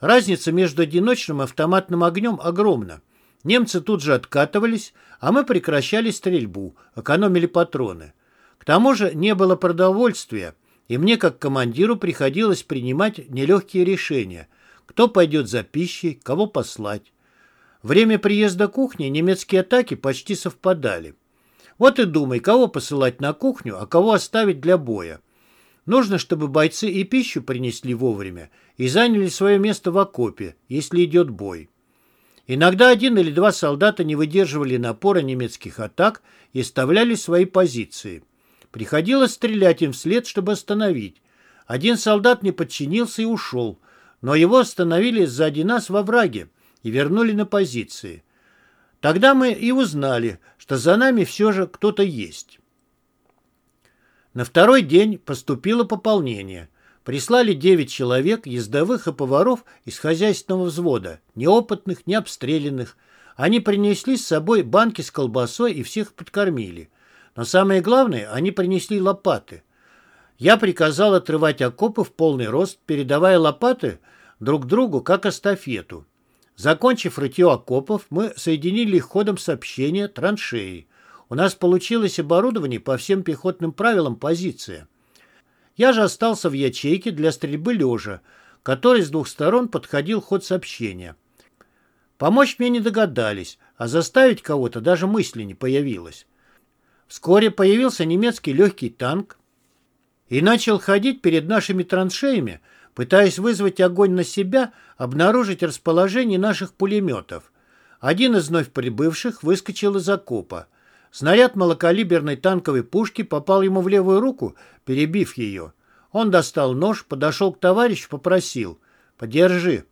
Разница между одиночным и автоматным огнем огромна. Немцы тут же откатывались, а мы прекращали стрельбу, экономили патроны. К тому же не было продовольствия, и мне, как командиру, приходилось принимать нелегкие решения. Кто пойдет за пищей, кого послать. Время приезда кухни немецкие атаки почти совпадали. Вот и думай, кого посылать на кухню, а кого оставить для боя. Нужно, чтобы бойцы и пищу принесли вовремя и заняли свое место в окопе, если идет бой. Иногда один или два солдата не выдерживали напора немецких атак и оставляли свои позиции. Приходилось стрелять им вслед, чтобы остановить. Один солдат не подчинился и ушел, но его остановили сзади нас во враге и вернули на позиции. Тогда мы и узнали, что за нами все же кто-то есть. На второй день поступило пополнение. Прислали девять человек, ездовых и поваров из хозяйственного взвода, неопытных, не обстрелянных. Они принесли с собой банки с колбасой и всех подкормили. Но самое главное, они принесли лопаты. Я приказал отрывать окопы в полный рост, передавая лопаты друг другу, как эстафету. Закончив рытье окопов, мы соединили их ходом сообщения траншеи. У нас получилось оборудование по всем пехотным правилам позиция. Я же остался в ячейке для стрельбы лежа, который с двух сторон подходил ход сообщения. Помочь мне не догадались, а заставить кого-то даже мысли не появилось. Вскоре появился немецкий легкий танк и начал ходить перед нашими траншеями, пытаясь вызвать огонь на себя, обнаружить расположение наших пулеметов. Один из вновь прибывших выскочил из окопа. Снаряд малокалиберной танковой пушки попал ему в левую руку, перебив ее. Он достал нож, подошел к товарищу, попросил «Подержи».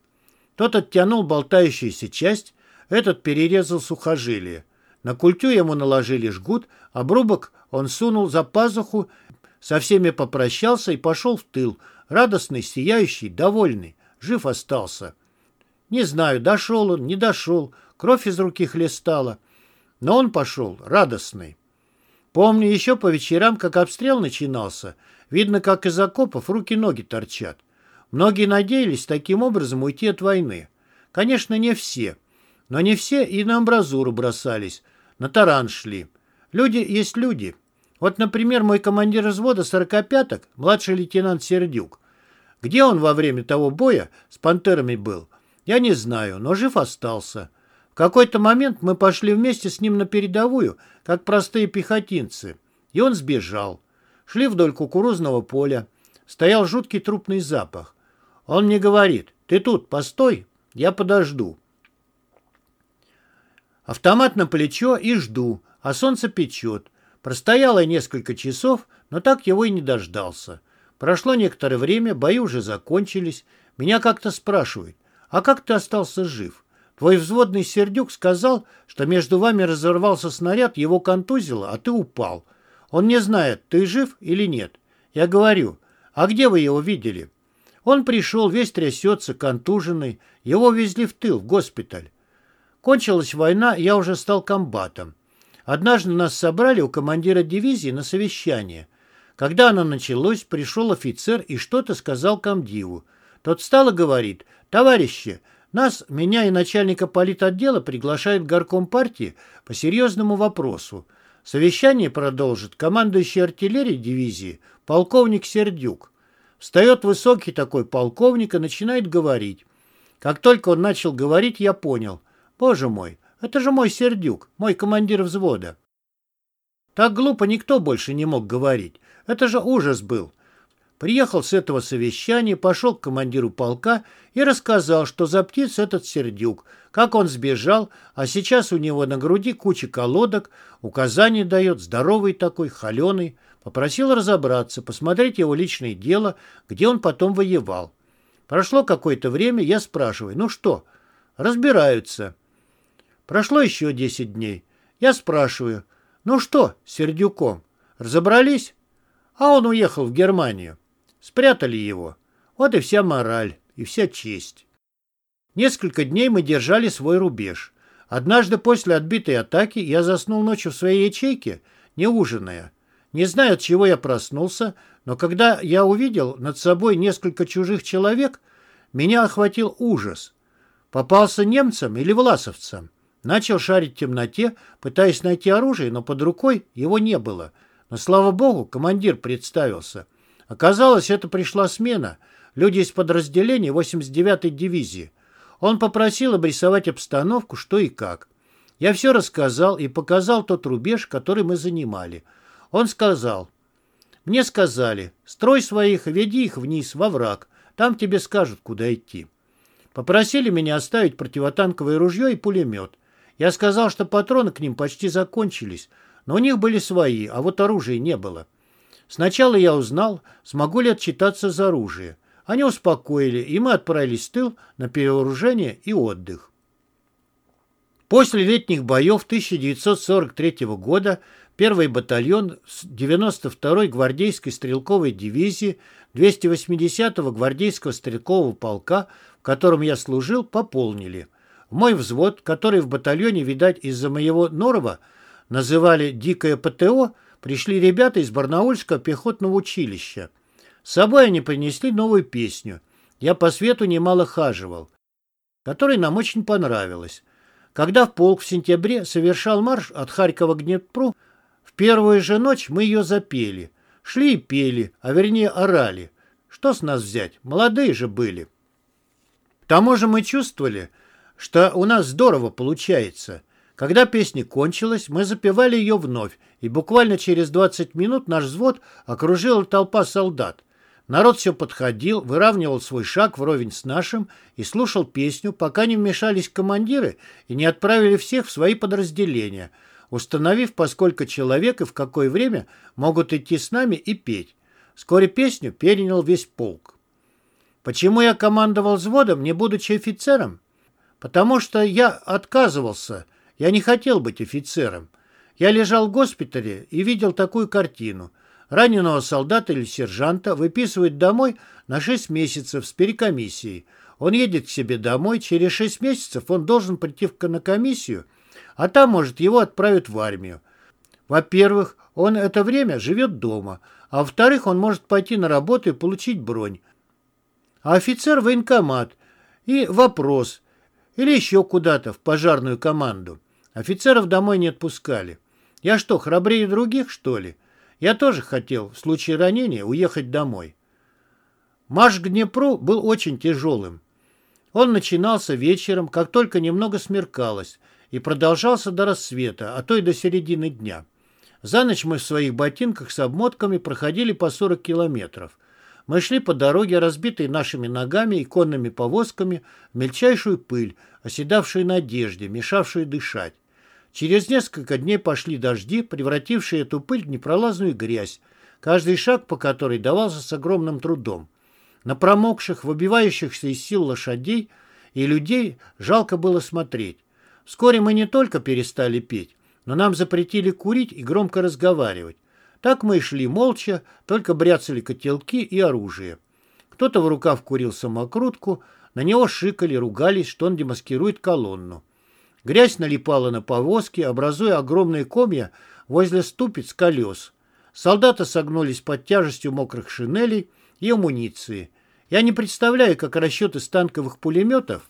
Тот оттянул болтающуюся часть, этот перерезал сухожилие. На культю ему наложили жгут, обрубок он сунул за пазуху, со всеми попрощался и пошел в тыл, радостный, сияющий, довольный, жив остался. Не знаю, дошел он, не дошел, кровь из руки хлестала, но он пошел радостный. Помню еще по вечерам, как обстрел начинался, видно, как из окопов руки-ноги торчат. Многие надеялись таким образом уйти от войны. Конечно, не все. Но не все и на амбразуру бросались, на таран шли. Люди есть люди. Вот, например, мой командир взвода сорокопяток, младший лейтенант Сердюк. Где он во время того боя с пантерами был, я не знаю, но жив остался. Какой-то момент мы пошли вместе с ним на передовую, как простые пехотинцы, и он сбежал. Шли вдоль кукурузного поля. Стоял жуткий трупный запах. Он мне говорит, ты тут, постой, я подожду. Автомат на плечо и жду, а солнце печет. Простоял я несколько часов, но так его и не дождался. Прошло некоторое время, бои уже закончились. Меня как-то спрашивают, а как ты остался жив? Твой взводный Сердюк сказал, что между вами разорвался снаряд, его контузило, а ты упал. Он не знает, ты жив или нет. Я говорю, а где вы его видели? Он пришел, весь трясется, контуженный. Его везли в тыл, в госпиталь. Кончилась война, я уже стал комбатом. Однажды нас собрали у командира дивизии на совещание. Когда оно началось, пришел офицер и что-то сказал комдиву. Тот встал и говорит, «Товарищи, нас, меня и начальника политотдела приглашают горком партии по серьезному вопросу. Совещание продолжит командующий артиллерией дивизии полковник Сердюк. Встает высокий такой полковник и начинает говорить. Как только он начал говорить, я понял. Боже мой, это же мой Сердюк, мой командир взвода. Так глупо никто больше не мог говорить. Это же ужас был. Приехал с этого совещания, пошел к командиру полка и рассказал, что за птиц этот Сердюк, как он сбежал, а сейчас у него на груди куча колодок, указания дает, здоровый такой, холеный. Попросил разобраться, посмотреть его личное дело, где он потом воевал. Прошло какое-то время, я спрашиваю, ну что? Разбираются. Прошло еще десять дней. Я спрашиваю, ну что, Сердюком, разобрались? А он уехал в Германию. Спрятали его. Вот и вся мораль, и вся честь. Несколько дней мы держали свой рубеж. Однажды после отбитой атаки я заснул ночью в своей ячейке, не ужиная. Не знаю, от чего я проснулся, но когда я увидел над собой несколько чужих человек, меня охватил ужас. Попался немцам или власовцам? Начал шарить в темноте, пытаясь найти оружие, но под рукой его не было. Но, слава богу, командир представился. Оказалось, это пришла смена. Люди из подразделения 89-й дивизии. Он попросил обрисовать обстановку, что и как. Я все рассказал и показал тот рубеж, который мы занимали. Он сказал, мне сказали, строй своих, веди их вниз, во враг. Там тебе скажут, куда идти. Попросили меня оставить противотанковое ружье и пулемет. Я сказал, что патроны к ним почти закончились, но у них были свои, а вот оружия не было. Сначала я узнал, смогу ли отчитаться за оружие. Они успокоили, и мы отправились в тыл на перевооружение и отдых. После летних боев 1943 года первый батальон 92-й гвардейской стрелковой дивизии 280-го гвардейского стрелкового полка, в котором я служил, пополнили. Мой взвод, который в батальоне, видать, из-за моего норова называли «Дикое ПТО», пришли ребята из Барнаульского пехотного училища. С собой они принесли новую песню. Я по свету немало хаживал, которая нам очень понравилась. Когда в полк в сентябре совершал марш от Харькова к Днепру, в первую же ночь мы ее запели. Шли и пели, а вернее орали. Что с нас взять? Молодые же были. К тому же мы чувствовали, что у нас здорово получается. Когда песня кончилась, мы запевали ее вновь, и буквально через 20 минут наш взвод окружила толпа солдат. Народ все подходил, выравнивал свой шаг вровень с нашим и слушал песню, пока не вмешались командиры и не отправили всех в свои подразделения, установив, поскольку человек и в какое время могут идти с нами и петь. Вскоре песню перенял весь полк. Почему я командовал взводом, не будучи офицером? Потому что я отказывался, я не хотел быть офицером. Я лежал в госпитале и видел такую картину – Раненого солдата или сержанта выписывают домой на 6 месяцев с перекомиссией. Он едет к себе домой, через 6 месяцев он должен прийти на комиссию, а там, может, его отправят в армию. Во-первых, он это время живет дома, а во-вторых, он может пойти на работу и получить бронь. А офицер – военкомат. И вопрос. Или еще куда-то, в пожарную команду. Офицеров домой не отпускали. Я что, храбрее других, что ли? Я тоже хотел в случае ранения уехать домой. Марш к Днепру был очень тяжелым. Он начинался вечером, как только немного смеркалось, и продолжался до рассвета, а то и до середины дня. За ночь мы в своих ботинках с обмотками проходили по 40 километров. Мы шли по дороге, разбитой нашими ногами и конными повозками, в мельчайшую пыль, оседавшую на одежде, мешавшую дышать. Через несколько дней пошли дожди, превратившие эту пыль в непролазную грязь, каждый шаг по которой давался с огромным трудом. На промокших, выбивающихся из сил лошадей и людей жалко было смотреть. Вскоре мы не только перестали петь, но нам запретили курить и громко разговаривать. Так мы и шли молча, только бряцали котелки и оружие. Кто-то в рукав курил самокрутку, на него шикали, ругались, что он демаскирует колонну. Грязь налипала на повозки, образуя огромные комья возле ступиц колес. Солдаты согнулись под тяжестью мокрых шинелей и амуниции. Я не представляю, как расчеты станковых пулеметов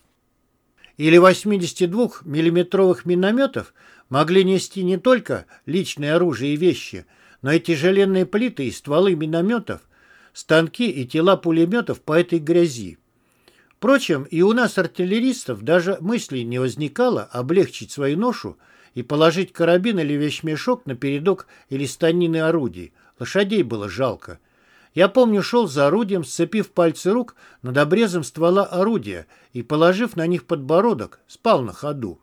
или 82 миллиметровых минометов могли нести не только личное оружие и вещи, но и тяжеленные плиты и стволы минометов, станки и тела пулеметов по этой грязи. Впрочем, и у нас, артиллеристов, даже мысли не возникало облегчить свою ношу и положить карабин или вещмешок на передок или станины орудий. Лошадей было жалко. Я помню, шел за орудием, сцепив пальцы рук над обрезом ствола орудия и, положив на них подбородок, спал на ходу.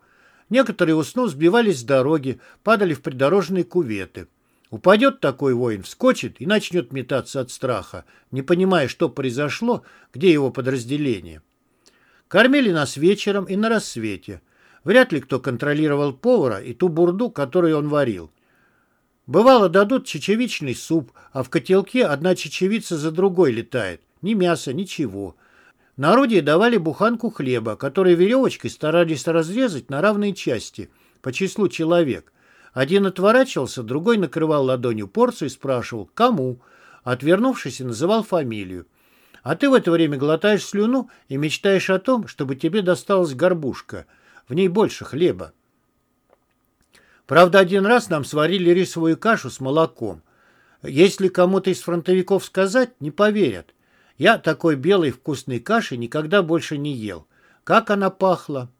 Некоторые, уснув, сбивались с дороги, падали в придорожные куветы. Упадет такой воин, вскочит и начнет метаться от страха, не понимая, что произошло, где его подразделение. Кормили нас вечером и на рассвете. Вряд ли кто контролировал повара и ту бурду, которую он варил. Бывало, дадут чечевичный суп, а в котелке одна чечевица за другой летает. Ни мяса, ничего. На орудие давали буханку хлеба, который веревочкой старались разрезать на равные части, по числу человек. Один отворачивался, другой накрывал ладонью порцию и спрашивал «Кому?», отвернувшись, называл фамилию. А ты в это время глотаешь слюну и мечтаешь о том, чтобы тебе досталась горбушка. В ней больше хлеба. Правда, один раз нам сварили рисовую кашу с молоком. Если кому-то из фронтовиков сказать, не поверят. Я такой белой вкусной каши никогда больше не ел. Как она пахла!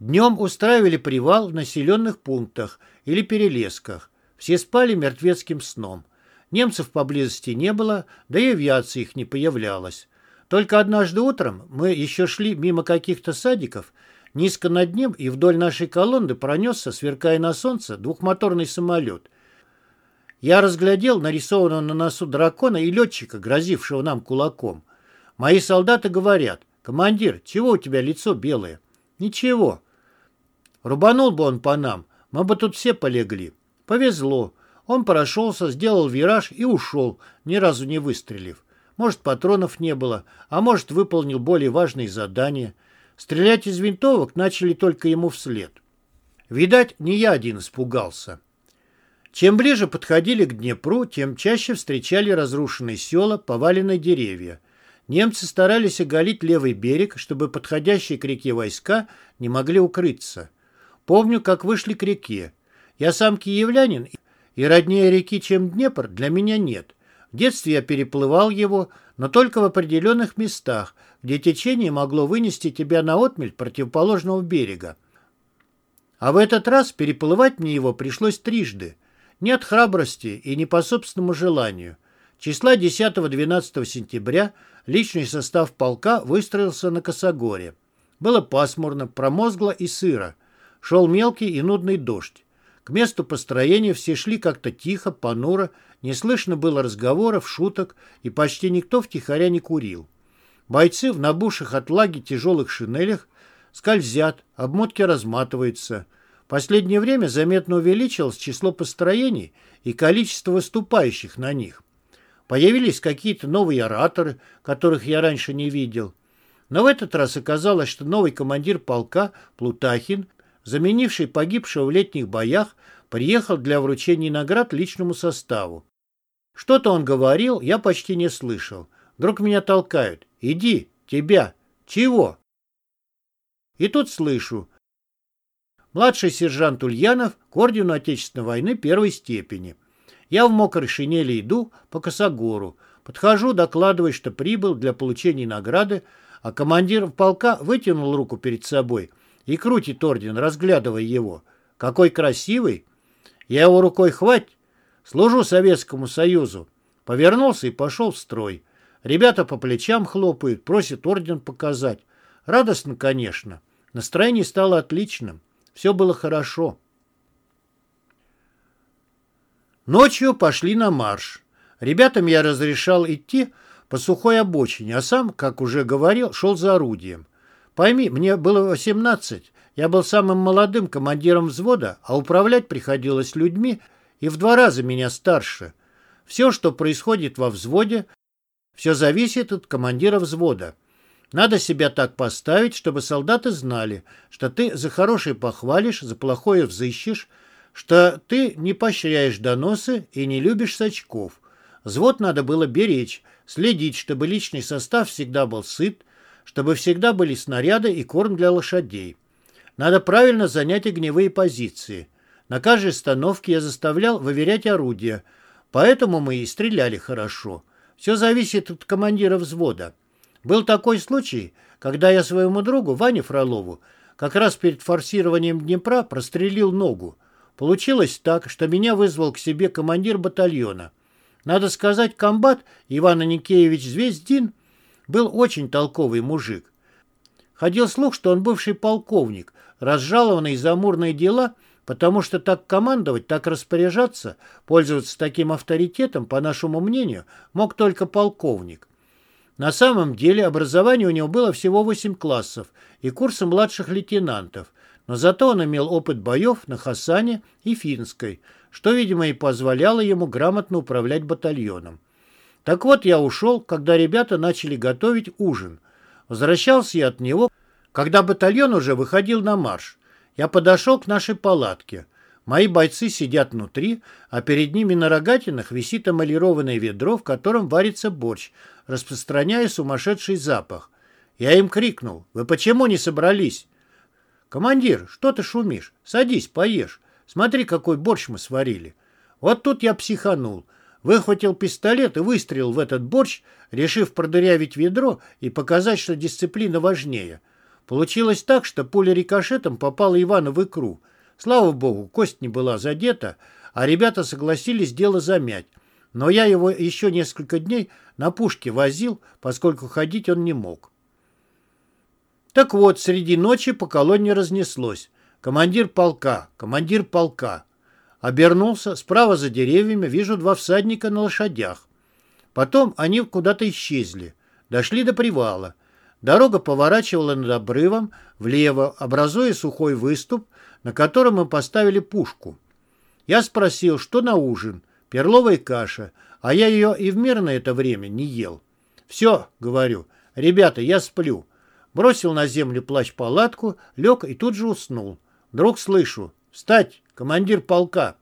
Днем устраивали привал в населенных пунктах или перелесках. Все спали мертвецким сном. Немцев поблизости не было, да и авиации их не появлялось. Только однажды утром мы еще шли мимо каких-то садиков, низко над ним и вдоль нашей колонны пронесся, сверкая на солнце, двухмоторный самолет. Я разглядел нарисованного на носу дракона и летчика, грозившего нам кулаком. Мои солдаты говорят, «Командир, чего у тебя лицо белое?» «Ничего». Рубанул бы он по нам, мы бы тут все полегли. Повезло. Он прошелся, сделал вираж и ушел, ни разу не выстрелив. Может, патронов не было, а может, выполнил более важные задания. Стрелять из винтовок начали только ему вслед. Видать, не я один испугался. Чем ближе подходили к Днепру, тем чаще встречали разрушенные села, поваленные деревья. Немцы старались оголить левый берег, чтобы подходящие к реке войска не могли укрыться. Помню, как вышли к реке. Я сам киевлянин, и роднее реки, чем Днепр, для меня нет. В детстве я переплывал его, но только в определенных местах, где течение могло вынести тебя на отмель противоположного берега. А в этот раз переплывать мне его пришлось трижды. Не от храбрости и не по собственному желанию. Числа 10-12 сентября личный состав полка выстроился на Косогоре. Было пасмурно, промозгло и сыро. Шел мелкий и нудный дождь. К месту построения все шли как-то тихо, понуро, не слышно было разговоров, шуток, и почти никто втихаря не курил. Бойцы в набушах от лаги тяжелых шинелях скользят, обмотки разматываются. Последнее время заметно увеличилось число построений и количество выступающих на них. Появились какие-то новые ораторы, которых я раньше не видел. Но в этот раз оказалось, что новый командир полка Плутахин заменивший погибшего в летних боях, приехал для вручения наград личному составу. Что-то он говорил, я почти не слышал. Вдруг меня толкают. «Иди, тебя! Чего?» И тут слышу. Младший сержант Ульянов к ордену Отечественной войны первой степени. Я в мокрой шинели иду по Косогору. Подхожу, докладываю, что прибыл для получения награды, а командир полка вытянул руку перед собой и крутит орден, разглядывая его. Какой красивый! Я его рукой хвать, служу Советскому Союзу. Повернулся и пошел в строй. Ребята по плечам хлопают, просят орден показать. Радостно, конечно. Настроение стало отличным. Все было хорошо. Ночью пошли на марш. Ребятам я разрешал идти по сухой обочине, а сам, как уже говорил, шел за орудием. Пойми, мне было 18, я был самым молодым командиром взвода, а управлять приходилось людьми и в два раза меня старше. Все, что происходит во взводе, все зависит от командира взвода. Надо себя так поставить, чтобы солдаты знали, что ты за хорошее похвалишь, за плохое взыщешь, что ты не поощряешь доносы и не любишь сачков. Взвод надо было беречь, следить, чтобы личный состав всегда был сыт, чтобы всегда были снаряды и корм для лошадей. Надо правильно занять огневые позиции. На каждой остановке я заставлял выверять орудия, поэтому мы и стреляли хорошо. Все зависит от командира взвода. Был такой случай, когда я своему другу, Ване Фролову, как раз перед форсированием Днепра прострелил ногу. Получилось так, что меня вызвал к себе командир батальона. Надо сказать, комбат Иван Аникеевич Звездин был очень толковый мужик. Ходил слух, что он бывший полковник, разжалованный за амурные дела, потому что так командовать, так распоряжаться, пользоваться таким авторитетом, по нашему мнению, мог только полковник. На самом деле образование у него было всего 8 классов и курсы младших лейтенантов, но зато он имел опыт боев на Хасане и Финской, что, видимо, и позволяло ему грамотно управлять батальоном. Так вот, я ушел, когда ребята начали готовить ужин. Возвращался я от него, когда батальон уже выходил на марш. Я подошел к нашей палатке. Мои бойцы сидят внутри, а перед ними на рогатинах висит эмалированное ведро, в котором варится борщ, распространяя сумасшедший запах. Я им крикнул, «Вы почему не собрались?» «Командир, что ты шумишь? Садись, поешь. Смотри, какой борщ мы сварили». Вот тут я психанул – Выхватил пистолет и выстрелил в этот борщ, решив продырявить ведро и показать, что дисциплина важнее. Получилось так, что пуля рикошетом попала Ивану в икру. Слава богу, кость не была задета, а ребята согласились дело замять. Но я его еще несколько дней на пушке возил, поскольку ходить он не мог. Так вот, среди ночи по колонне разнеслось. Командир полка, командир полка. Обернулся, справа за деревьями вижу два всадника на лошадях. Потом они куда-то исчезли. Дошли до привала. Дорога поворачивала над обрывом влево, образуя сухой выступ, на котором мы поставили пушку. Я спросил, что на ужин. Перловая каша, а я ее и в мирное это время не ел. «Все», — говорю, — «ребята, я сплю». Бросил на землю плащ-палатку, лег и тут же уснул. Вдруг слышу «Встать, командир полка!»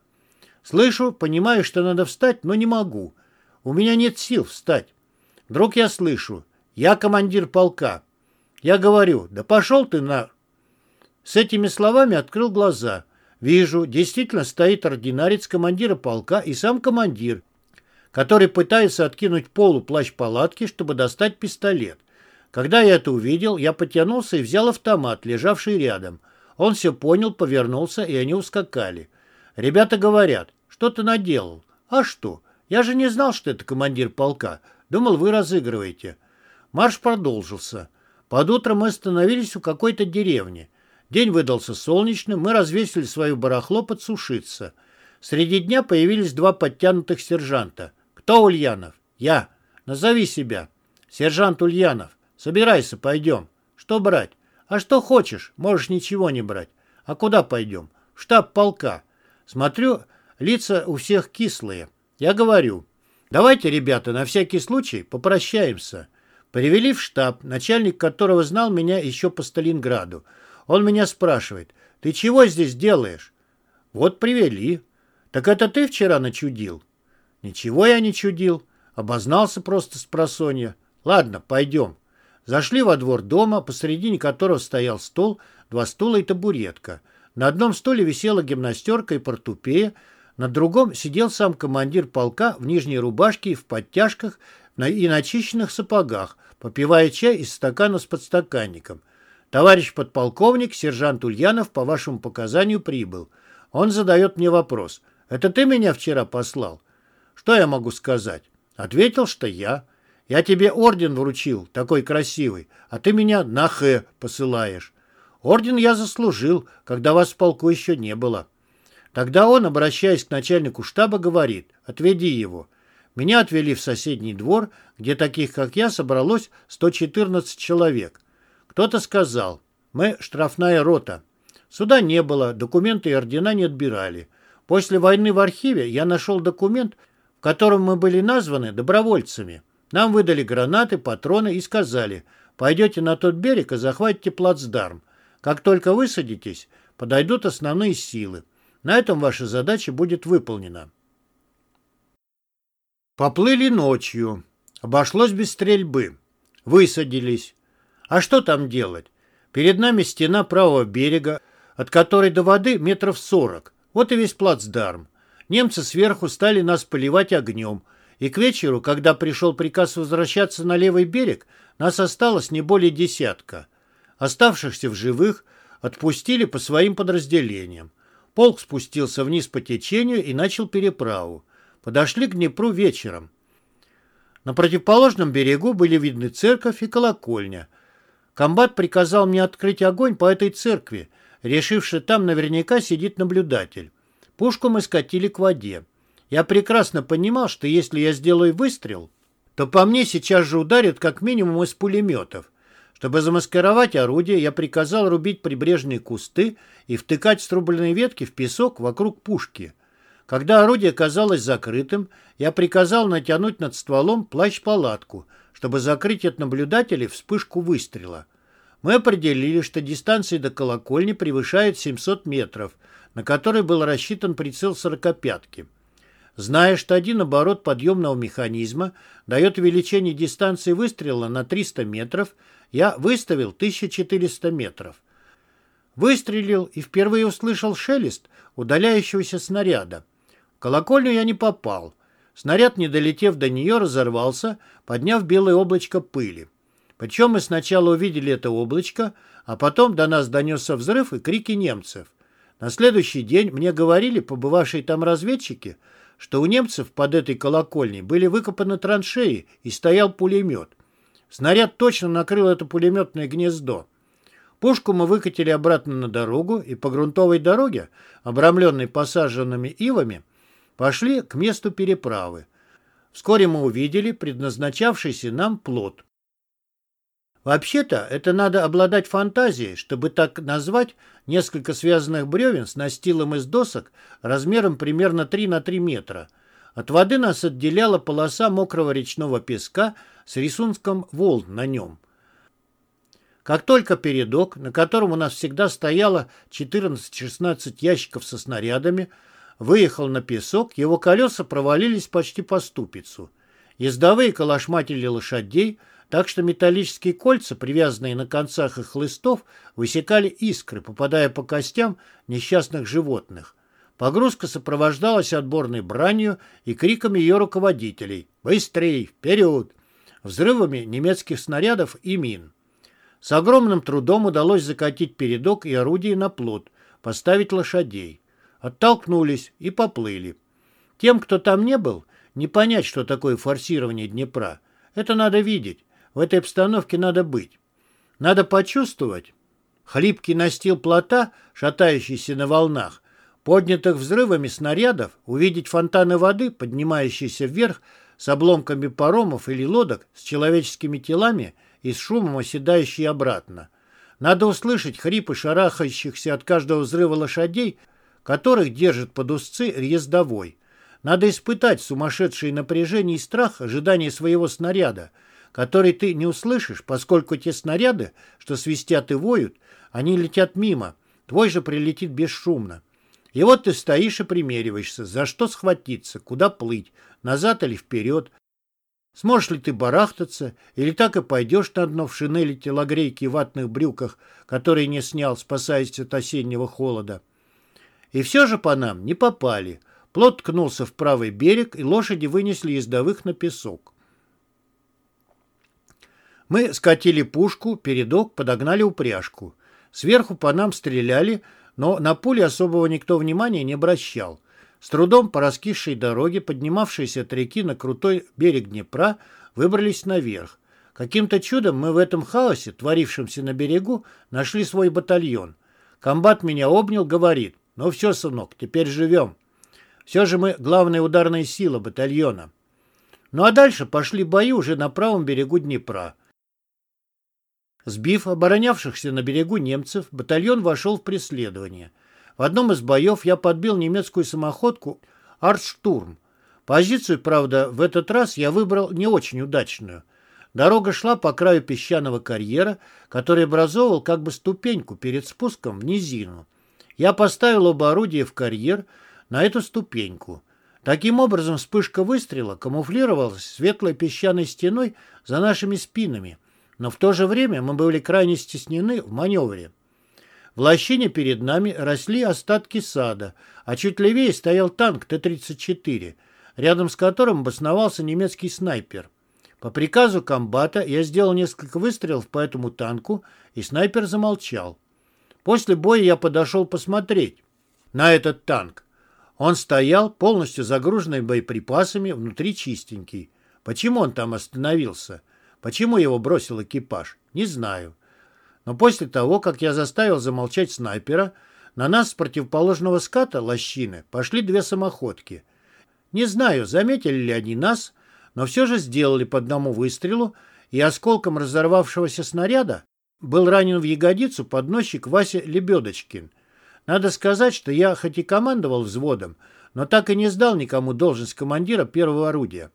Слышу, понимаю, что надо встать, но не могу. У меня нет сил встать. Вдруг я слышу «Я командир полка». Я говорю «Да пошел ты на...» С этими словами открыл глаза. Вижу, действительно стоит ординарец командира полка и сам командир, который пытается откинуть полу плащ-палатки, чтобы достать пистолет. Когда я это увидел, я потянулся и взял автомат, лежавший рядом. Он все понял, повернулся, и они ускакали. Ребята говорят, что ты наделал? А что? Я же не знал, что это командир полка. Думал, вы разыгрываете. Марш продолжился. Под утро мы остановились у какой-то деревни. День выдался солнечным, мы развесили свое барахло подсушиться. Среди дня появились два подтянутых сержанта. «Кто Ульянов?» «Я. Назови себя». «Сержант Ульянов. Собирайся, пойдем». «Что брать?» «А что хочешь, можешь ничего не брать». «А куда пойдем?» «В штаб полка». Смотрю, лица у всех кислые. Я говорю, давайте, ребята, на всякий случай попрощаемся. Привели в штаб, начальник которого знал меня еще по Сталинграду. Он меня спрашивает, ты чего здесь делаешь? Вот привели. Так это ты вчера начудил? Ничего я не чудил. Обознался просто с просонья. Ладно, пойдем. Зашли во двор дома, посередине которого стоял стол, два стула и табуретка. На одном стуле висела гимнастерка и портупея, на другом сидел сам командир полка в нижней рубашке и в подтяжках и начищенных сапогах, попивая чай из стакана с подстаканником. Товарищ подполковник, сержант Ульянов, по вашему показанию прибыл. Он задает мне вопрос. «Это ты меня вчера послал?» Что я могу сказать? Ответил, что я. Я тебе орден вручил, такой красивый, а ты меня на Х посылаешь. Орден я заслужил, когда вас в полку еще не было. Тогда он, обращаясь к начальнику штаба, говорит, отведи его. Меня отвели в соседний двор, где таких, как я, собралось 114 человек. Кто-то сказал, мы штрафная рота. Суда не было, документы и ордена не отбирали. После войны в архиве я нашел документ, в котором мы были названы добровольцами. Нам выдали гранаты, патроны и сказали, пойдете на тот берег и захватите плацдарм. Как только высадитесь, подойдут основные силы. На этом ваша задача будет выполнена. Поплыли ночью. Обошлось без стрельбы. Высадились. А что там делать? Перед нами стена правого берега, от которой до воды метров сорок. Вот и весь плацдарм. Немцы сверху стали нас поливать огнем, и к вечеру, когда пришел приказ возвращаться на левый берег, нас осталось не более десятка. Оставшихся в живых отпустили по своим подразделениям. Полк спустился вниз по течению и начал переправу. Подошли к Днепру вечером. На противоположном берегу были видны церковь и колокольня. Комбат приказал мне открыть огонь по этой церкви, решивши, там наверняка сидит наблюдатель. Пушку мы скатили к воде. Я прекрасно понимал, что если я сделаю выстрел, то по мне сейчас же ударят как минимум из пулеметов. Чтобы замаскировать орудие, я приказал рубить прибрежные кусты и втыкать срубленные ветки в песок вокруг пушки. Когда орудие казалось закрытым, я приказал натянуть над стволом плащ-палатку, чтобы закрыть от наблюдателей вспышку выстрела. Мы определили, что дистанция до колокольни превышает 700 метров, на который был рассчитан прицел сорокопятки. Зная, что один оборот подъемного механизма дает увеличение дистанции выстрела на 300 метров, я выставил 1400 метров. Выстрелил и впервые услышал шелест удаляющегося снаряда. В колокольню я не попал. Снаряд, не долетев до нее, разорвался, подняв белое облачко пыли. Причем мы сначала увидели это облачко, а потом до нас донесся взрыв и крики немцев. На следующий день мне говорили побывавшие там разведчики, что у немцев под этой колокольней были выкопаны траншеи и стоял пулемет. Снаряд точно накрыл это пулеметное гнездо. Пушку мы выкатили обратно на дорогу и по грунтовой дороге, обрамленной посаженными ивами, пошли к месту переправы. Вскоре мы увидели предназначавшийся нам плод. Вообще-то, это надо обладать фантазией, чтобы так назвать несколько связанных бревен с настилом из досок размером примерно 3 на 3 метра. От воды нас отделяла полоса мокрого речного песка с рисунком волн на нем. Как только передок, на котором у нас всегда стояло 14-16 ящиков со снарядами, выехал на песок, его колеса провалились почти по ступицу. Ездовые калашматили лошадей, так что металлические кольца, привязанные на концах их хлыстов, высекали искры, попадая по костям несчастных животных. Погрузка сопровождалась отборной бранью и криками ее руководителей «Быстрей! Вперед!» взрывами немецких снарядов и мин. С огромным трудом удалось закатить передок и орудие на плот, поставить лошадей. Оттолкнулись и поплыли. Тем, кто там не был, не понять, что такое форсирование Днепра. Это надо видеть. В этой обстановке надо быть. Надо почувствовать. Хлипкий настил плота, шатающийся на волнах, поднятых взрывами снарядов, увидеть фонтаны воды, поднимающиеся вверх с обломками паромов или лодок, с человеческими телами и с шумом оседающие обратно. Надо услышать хрипы шарахающихся от каждого взрыва лошадей, которых держит под узцы ездовой. Надо испытать сумасшедшее напряжение и страх ожидания своего снаряда, который ты не услышишь, поскольку те снаряды, что свистят и воют, они летят мимо, твой же прилетит бесшумно. И вот ты стоишь и примериваешься, за что схватиться, куда плыть, назад или вперед. Сможешь ли ты барахтаться, или так и пойдешь на дно в шинели, телогрейке и ватных брюках, которые не снял, спасаясь от осеннего холода. И все же по нам не попали. Плот ткнулся в правый берег, и лошади вынесли ездовых на песок. Мы скатили пушку, передок, подогнали упряжку. Сверху по нам стреляли, но на пули особого никто внимания не обращал. С трудом по раскисшей дороге, поднимавшейся от реки на крутой берег Днепра, выбрались наверх. Каким-то чудом мы в этом хаосе, творившемся на берегу, нашли свой батальон. Комбат меня обнял, говорит, ну все, сынок, теперь живем. Все же мы главная ударная сила батальона. Ну а дальше пошли бои уже на правом берегу Днепра. Сбив оборонявшихся на берегу немцев, батальон вошел в преследование. В одном из боев я подбил немецкую самоходку «Артштурм». Позицию, правда, в этот раз я выбрал не очень удачную. Дорога шла по краю песчаного карьера, который образовывал как бы ступеньку перед спуском в низину. Я поставил оба орудия в карьер на эту ступеньку. Таким образом, вспышка выстрела камуфлировалась светлой песчаной стеной за нашими спинами, но в то же время мы были крайне стеснены в маневре. В лощине перед нами росли остатки сада, а чуть левее стоял танк Т-34, рядом с которым обосновался немецкий снайпер. По приказу комбата я сделал несколько выстрелов по этому танку, и снайпер замолчал. После боя я подошел посмотреть на этот танк. Он стоял, полностью загруженный боеприпасами, внутри чистенький. Почему он там остановился? Почему его бросил экипаж? Не знаю. Но после того, как я заставил замолчать снайпера, на нас с противоположного ската лощины пошли две самоходки. Не знаю, заметили ли они нас, но все же сделали по одному выстрелу, и осколком разорвавшегося снаряда был ранен в ягодицу подносчик Вася Лебедочкин. Надо сказать, что я хоть и командовал взводом, но так и не сдал никому должность командира первого орудия.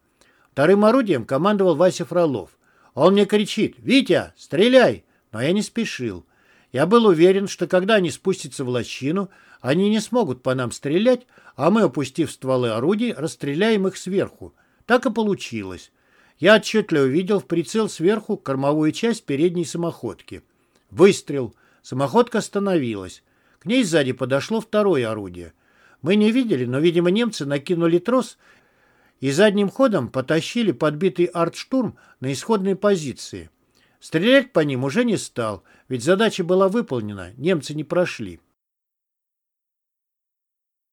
Вторым орудием командовал Вася Фролов. Он мне кричит «Витя, стреляй!» Но я не спешил. Я был уверен, что когда они спустятся в лощину, они не смогут по нам стрелять, а мы, опустив стволы орудий, расстреляем их сверху. Так и получилось. Я отчетливо видел в прицел сверху кормовую часть передней самоходки. Выстрел. Самоходка остановилась. К ней сзади подошло второе орудие. Мы не видели, но, видимо, немцы накинули трос и задним ходом потащили подбитый артштурм на исходные позиции. Стрелять по ним уже не стал, ведь задача была выполнена, немцы не прошли.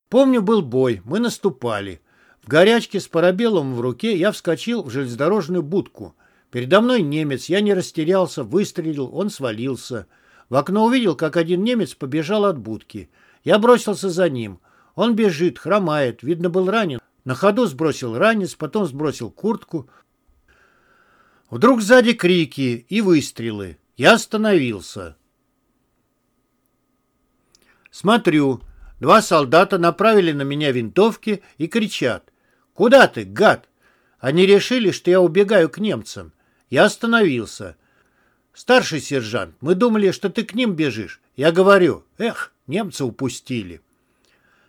Помню, был бой, мы наступали. В горячке с парабеллом в руке я вскочил в железнодорожную будку. Передо мной немец, я не растерялся, выстрелил, он свалился. В окно увидел, как один немец побежал от будки. Я бросился за ним. Он бежит, хромает, видно, был ранен. На ходу сбросил ранец, потом сбросил куртку. Вдруг сзади крики и выстрелы. Я остановился. Смотрю, два солдата направили на меня винтовки и кричат. «Куда ты, гад?» Они решили, что я убегаю к немцам. Я остановился. «Старший сержант, мы думали, что ты к ним бежишь». Я говорю, «Эх, немцы упустили».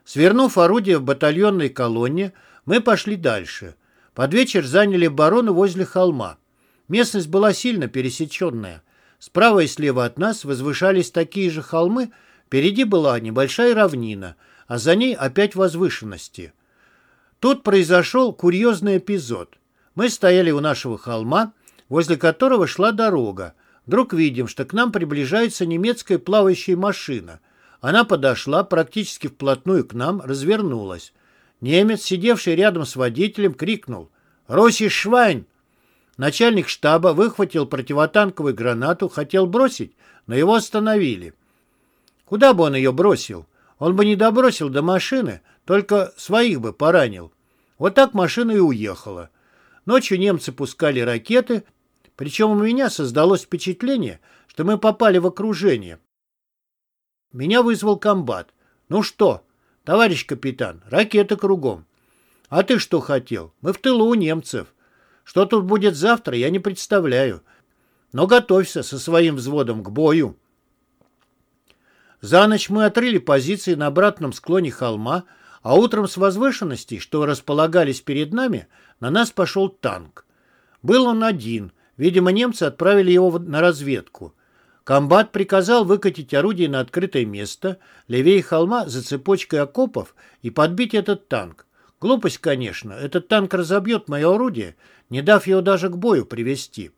Свернув орудие в батальонной колонне, мы пошли дальше. Под вечер заняли оборону возле холма. Местность была сильно пересеченная. Справа и слева от нас возвышались такие же холмы, впереди была небольшая равнина, а за ней опять возвышенности. Тут произошел курьезный эпизод. Мы стояли у нашего холма, возле которого шла дорога. Вдруг видим, что к нам приближается немецкая плавающая машина. Она подошла практически вплотную к нам, развернулась. Немец, сидевший рядом с водителем, крикнул «Роси Швайн!». Начальник штаба выхватил противотанковую гранату, хотел бросить, но его остановили. Куда бы он ее бросил? Он бы не добросил до машины, только своих бы поранил. Вот так машина и уехала. Ночью немцы пускали ракеты, причем у меня создалось впечатление, что мы попали в окружение. Меня вызвал комбат. «Ну что, товарищ капитан, ракеты кругом». «А ты что хотел? Мы в тылу у немцев». Что тут будет завтра, я не представляю. Но готовься со своим взводом к бою. За ночь мы отрыли позиции на обратном склоне холма, а утром с возвышенностей, что располагались перед нами, на нас пошел танк. Был он один. Видимо, немцы отправили его на разведку. Комбат приказал выкатить орудие на открытое место, левее холма за цепочкой окопов и подбить этот танк. Глупость, конечно. Этот танк разобьет мое орудие, не дав его даже к бою привести.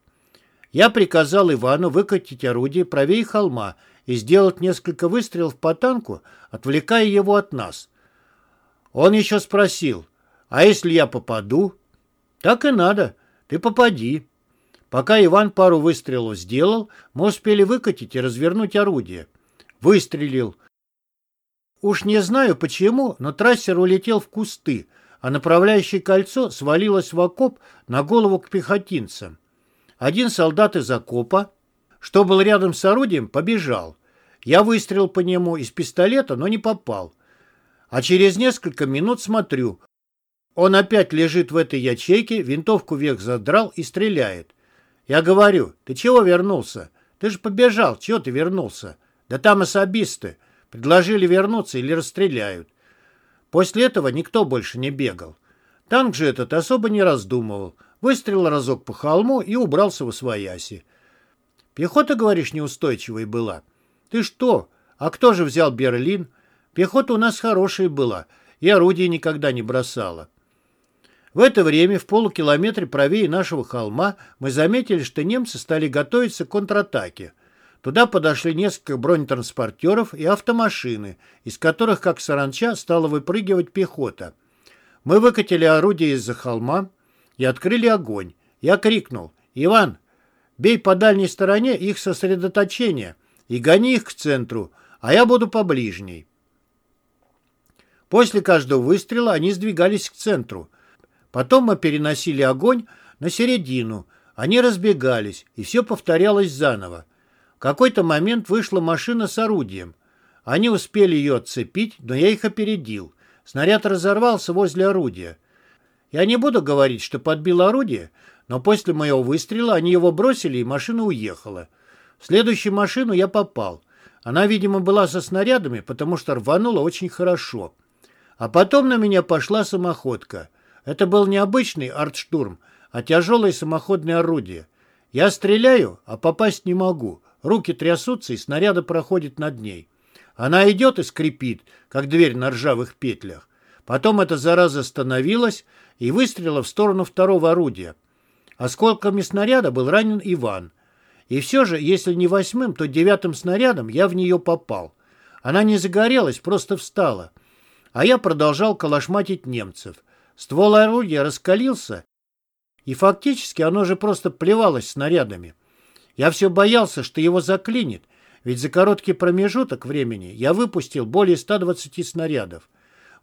Я приказал Ивану выкатить орудие правее холма и сделать несколько выстрелов по танку, отвлекая его от нас. Он еще спросил, а если я попаду? Так и надо, ты попади. Пока Иван пару выстрелов сделал, мы успели выкатить и развернуть орудие. Выстрелил. Уж не знаю почему, но трассер улетел в кусты, а направляющее кольцо свалилось в окоп на голову к пехотинцам. Один солдат из окопа, что был рядом с орудием, побежал. Я выстрелил по нему из пистолета, но не попал. А через несколько минут смотрю. Он опять лежит в этой ячейке, винтовку вверх задрал и стреляет. Я говорю, ты чего вернулся? Ты же побежал, чего ты вернулся? Да там особисты. Предложили вернуться или расстреляют. После этого никто больше не бегал. Танк же этот особо не раздумывал. Выстрелил разок по холму и убрался в освояси. Пехота, говоришь, неустойчивой была? Ты что? А кто же взял Берлин? Пехота у нас хорошая была и орудие никогда не бросала. В это время в полукилометре правее нашего холма мы заметили, что немцы стали готовиться к контратаке. Туда подошли несколько бронетранспортеров и автомашины, из которых, как саранча, стала выпрыгивать пехота. Мы выкатили орудие из-за холма и открыли огонь. Я крикнул «Иван, бей по дальней стороне их сосредоточения и гони их к центру, а я буду по ближней». После каждого выстрела они сдвигались к центру. Потом мы переносили огонь на середину. Они разбегались, и все повторялось заново какой-то момент вышла машина с орудием. Они успели ее отцепить, но я их опередил. Снаряд разорвался возле орудия. Я не буду говорить, что подбил орудие, но после моего выстрела они его бросили, и машина уехала. В следующую машину я попал. Она, видимо, была со снарядами, потому что рванула очень хорошо. А потом на меня пошла самоходка. Это был не обычный артштурм, а тяжелое самоходное орудие. Я стреляю, а попасть не могу. Руки трясутся, и снаряда проходит над ней. Она идет и скрипит, как дверь на ржавых петлях. Потом эта зараза остановилась и выстрелила в сторону второго орудия. Осколками снаряда был ранен Иван. И все же, если не восьмым, то девятым снарядом я в нее попал. Она не загорелась, просто встала. А я продолжал калашматить немцев. Ствол орудия раскалился, и фактически оно же просто плевалось снарядами. Я все боялся, что его заклинит. ведь за короткий промежуток времени я выпустил более 120 снарядов.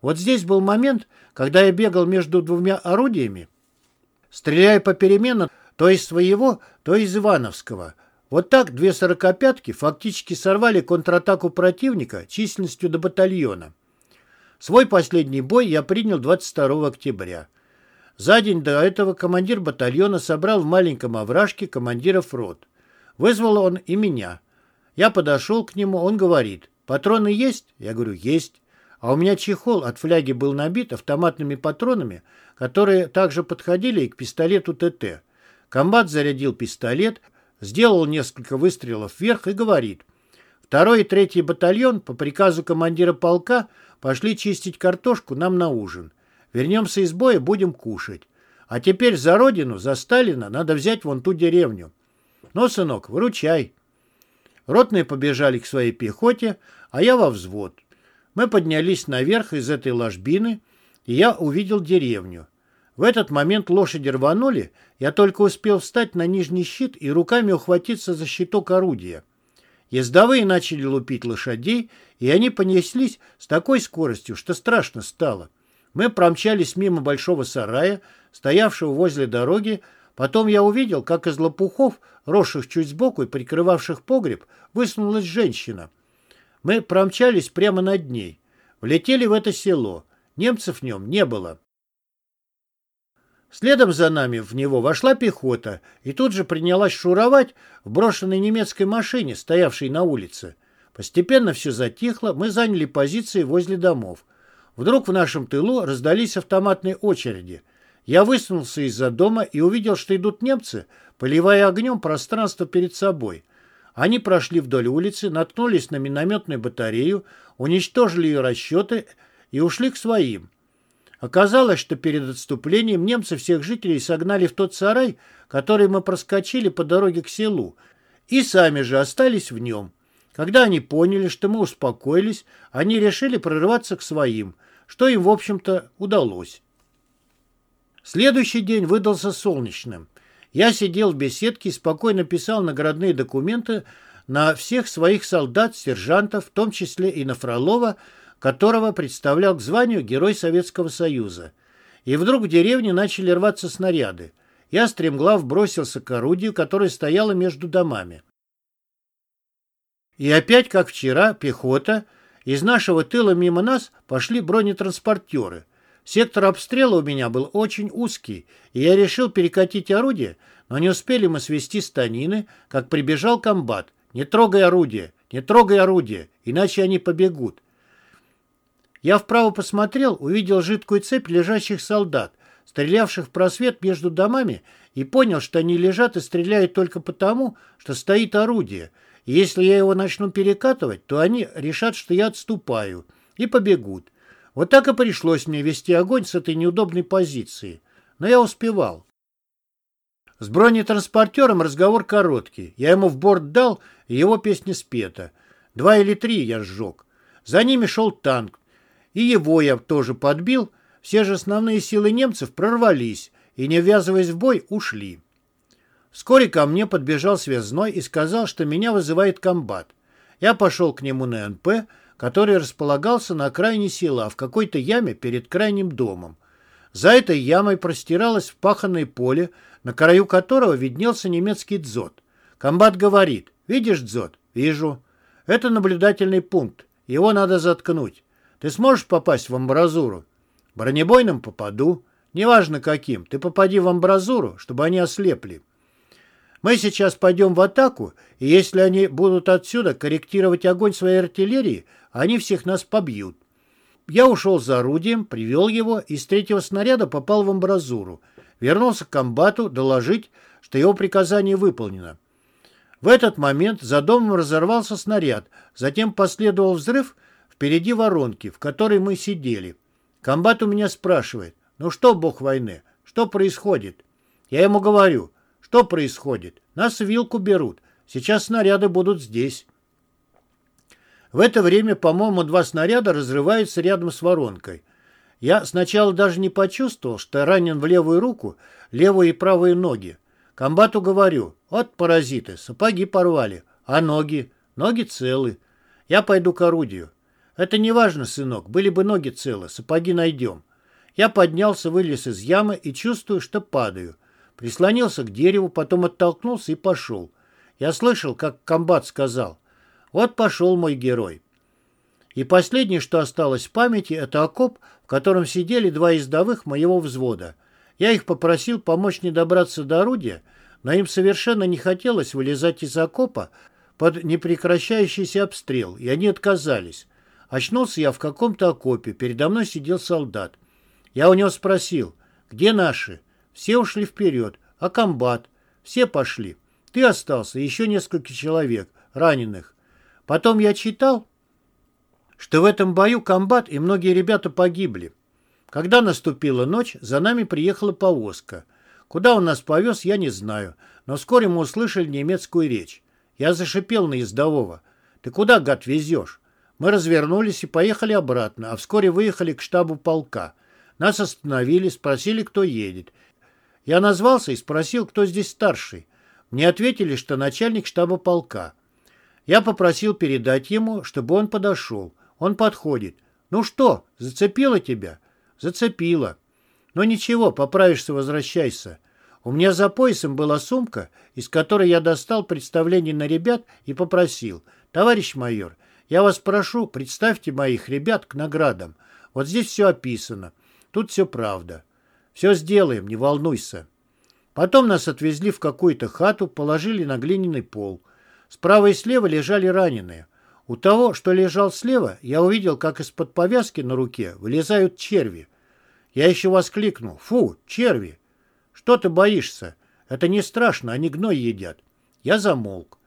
Вот здесь был момент, когда я бегал между двумя орудиями, стреляя попеременно то из своего, то из Ивановского. Вот так две сорокопятки фактически сорвали контратаку противника численностью до батальона. Свой последний бой я принял 22 октября. За день до этого командир батальона собрал в маленьком овражке командиров рот. Вызвал он и меня. Я подошел к нему, он говорит, патроны есть? Я говорю, есть. А у меня чехол от фляги был набит автоматными патронами, которые также подходили и к пистолету ТТ. Комбат зарядил пистолет, сделал несколько выстрелов вверх и говорит, второй и третий батальон по приказу командира полка пошли чистить картошку нам на ужин. Вернемся из боя, будем кушать. А теперь за родину, за Сталина надо взять вон ту деревню. Ну, сынок, выручай. Ротные побежали к своей пехоте, а я во взвод. Мы поднялись наверх из этой ложбины, и я увидел деревню. В этот момент лошади рванули, я только успел встать на нижний щит и руками ухватиться за щиток орудия. Ездовые начали лупить лошадей, и они понеслись с такой скоростью, что страшно стало. Мы промчались мимо большого сарая, стоявшего возле дороги, потом я увидел, как из лопухов, росших чуть сбоку и прикрывавших погреб, высунулась женщина. Мы промчались прямо над ней. Влетели в это село. Немцев в нем не было. Следом за нами в него вошла пехота и тут же принялась шуровать в брошенной немецкой машине, стоявшей на улице. Постепенно все затихло, мы заняли позиции возле домов. Вдруг в нашем тылу раздались автоматные очереди. Я высунулся из-за дома и увидел, что идут немцы, поливая огнем пространство перед собой. Они прошли вдоль улицы, наткнулись на минометную батарею, уничтожили ее расчеты и ушли к своим. Оказалось, что перед отступлением немцы всех жителей согнали в тот сарай, который мы проскочили по дороге к селу, и сами же остались в нем. Когда они поняли, что мы успокоились, они решили прорываться к своим, что им, в общем-то, удалось. Следующий день выдался солнечным. Я сидел в беседке и спокойно писал наградные документы на всех своих солдат, сержантов, в том числе и на Фролова, которого представлял к званию Герой Советского Союза. И вдруг в деревне начали рваться снаряды. Я стремглав бросился к орудию, которое стояло между домами. И опять, как вчера, пехота. Из нашего тыла мимо нас пошли бронетранспортеры. Сектор обстрела у меня был очень узкий, и я решил перекатить орудие, но не успели мы свести станины, как прибежал комбат. «Не трогай орудие! Не трогай орудие, иначе они побегут!» Я вправо посмотрел, увидел жидкую цепь лежащих солдат, стрелявших в просвет между домами, и понял, что они лежат и стреляют только потому, что стоит орудие. И если я его начну перекатывать, то они решат, что я отступаю, и побегут. Вот так и пришлось мне вести огонь с этой неудобной позиции. Но я успевал. С бронетранспортером разговор короткий. Я ему в борт дал, и его песня спета. Два или три я сжег. За ними шел танк, и его я тоже подбил, все же основные силы немцев прорвались и, не ввязываясь в бой, ушли. Вскоре ко мне подбежал связной и сказал, что меня вызывает комбат. Я пошел к нему на НП, который располагался на окраине села, в какой-то яме перед крайним домом. За этой ямой простиралось впаханное поле, на краю которого виднелся немецкий дзот. Комбат говорит, «Видишь дзот?» «Вижу. Это наблюдательный пункт. Его надо заткнуть. Ты сможешь попасть в амбразуру? Бронебойным попаду. Неважно каким. Ты попади в амбразуру, чтобы они ослепли. Мы сейчас пойдем в атаку, и если они будут отсюда корректировать огонь своей артиллерии, они всех нас побьют. Я ушел за орудием, привел его и с третьего снаряда попал в амбразуру. Вернулся к комбату доложить, что его приказание выполнено. В этот момент за домом разорвался снаряд, затем последовал взрыв, Впереди воронки, в которой мы сидели. Комбат у меня спрашивает, ну что, бог войны, что происходит? Я ему говорю, что происходит? Нас вилку берут. Сейчас снаряды будут здесь. В это время, по-моему, два снаряда разрываются рядом с воронкой. Я сначала даже не почувствовал, что ранен в левую руку, левую и правую ноги. Комбату говорю, вот паразиты, сапоги порвали, а ноги? Ноги целы. Я пойду к орудию. Это не важно, сынок, были бы ноги целы, сапоги найдем. Я поднялся, вылез из ямы и чувствую, что падаю. Прислонился к дереву, потом оттолкнулся и пошел. Я слышал, как комбат сказал. Вот пошел мой герой. И последнее, что осталось в памяти, это окоп, в котором сидели два издовых моего взвода. Я их попросил помочь мне добраться до орудия, но им совершенно не хотелось вылезать из окопа под непрекращающийся обстрел, и они отказались. Очнулся я в каком-то окопе, передо мной сидел солдат. Я у него спросил, где наши? Все ушли вперед, а комбат? Все пошли. Ты остался, еще несколько человек, раненых. Потом я читал, что в этом бою комбат и многие ребята погибли. Когда наступила ночь, за нами приехала повозка. Куда он нас повез, я не знаю, но вскоре мы услышали немецкую речь. Я зашипел на ездового. «Ты куда, гад, везешь?» Мы развернулись и поехали обратно, а вскоре выехали к штабу полка. Нас остановили, спросили, кто едет. Я назвался и спросил, кто здесь старший. Мне ответили, что начальник штаба полка. Я попросил передать ему, чтобы он подошел. Он подходит. «Ну что, зацепило тебя?» «Зацепило». «Ну ничего, поправишься, возвращайся». У меня за поясом была сумка, из которой я достал представление на ребят и попросил. «Товарищ майор, я вас прошу, представьте моих ребят к наградам. Вот здесь все описано. Тут все правда. Все сделаем, не волнуйся». Потом нас отвезли в какую-то хату, положили на глиняный пол. Справа и слева лежали раненые. У того, что лежал слева, я увидел, как из-под повязки на руке вылезают черви. Я еще воскликнул. «Фу, черви! Что ты боишься? Это не страшно, они гной едят». Я замолк.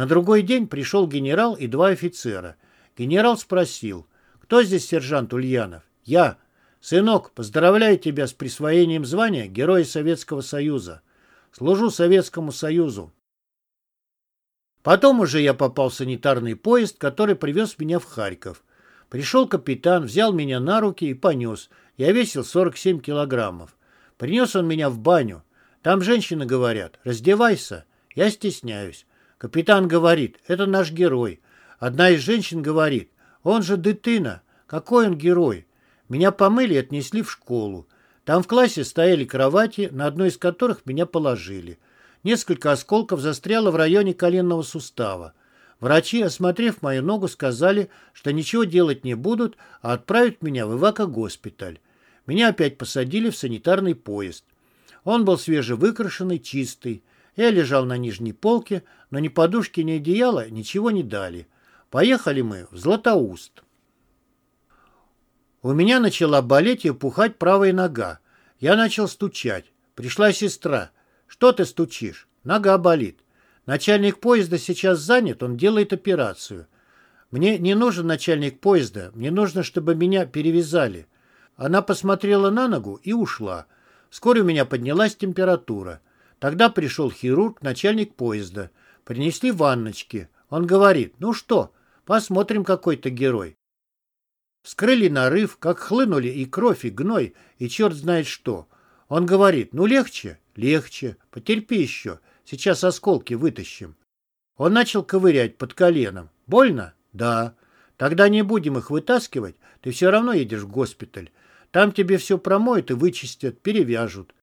На другой день пришел генерал и два офицера. Генерал спросил, «Кто здесь сержант Ульянов?» «Я». «Сынок, поздравляю тебя с присвоением звания Героя Советского Союза. Служу Советскому Союзу. Потом уже я попал в санитарный поезд, который привез меня в Харьков. Пришел капитан, взял меня на руки и понес. Я весил 47 килограммов. Принес он меня в баню. Там женщины говорят, раздевайся. Я стесняюсь. Капитан говорит, это наш герой. Одна из женщин говорит, он же дытына. Какой он герой? Меня помыли и отнесли в школу. Там в классе стояли кровати, на одной из которых меня положили. Несколько осколков застряло в районе коленного сустава. Врачи, осмотрев мою ногу, сказали, что ничего делать не будут, а отправят меня в эвако-госпиталь. Меня опять посадили в санитарный поезд. Он был свежевыкрашенный, чистый. Я лежал на нижней полке, но ни подушки, ни одеяла ничего не дали. Поехали мы в Златоуст. У меня начала болеть и опухать правая нога. Я начал стучать. Пришла сестра. Что ты стучишь? Нога болит. Начальник поезда сейчас занят, он делает операцию. Мне не нужен начальник поезда, мне нужно, чтобы меня перевязали. Она посмотрела на ногу и ушла. Вскоре у меня поднялась температура. Тогда пришел хирург, начальник поезда. Принесли ванночки. Он говорит, ну что, посмотрим, какой то герой. Вскрыли нарыв, как хлынули и кровь, и гной, и черт знает что. Он говорит, ну легче? Легче. Потерпи еще. Сейчас осколки вытащим. Он начал ковырять под коленом. Больно? Да. Тогда не будем их вытаскивать. Ты все равно едешь в госпиталь. Там тебе все промоют и вычистят, перевяжут.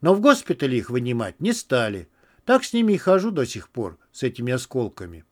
Но в госпитале их вынимать не стали. Так с ними и хожу до сих пор, с этими осколками.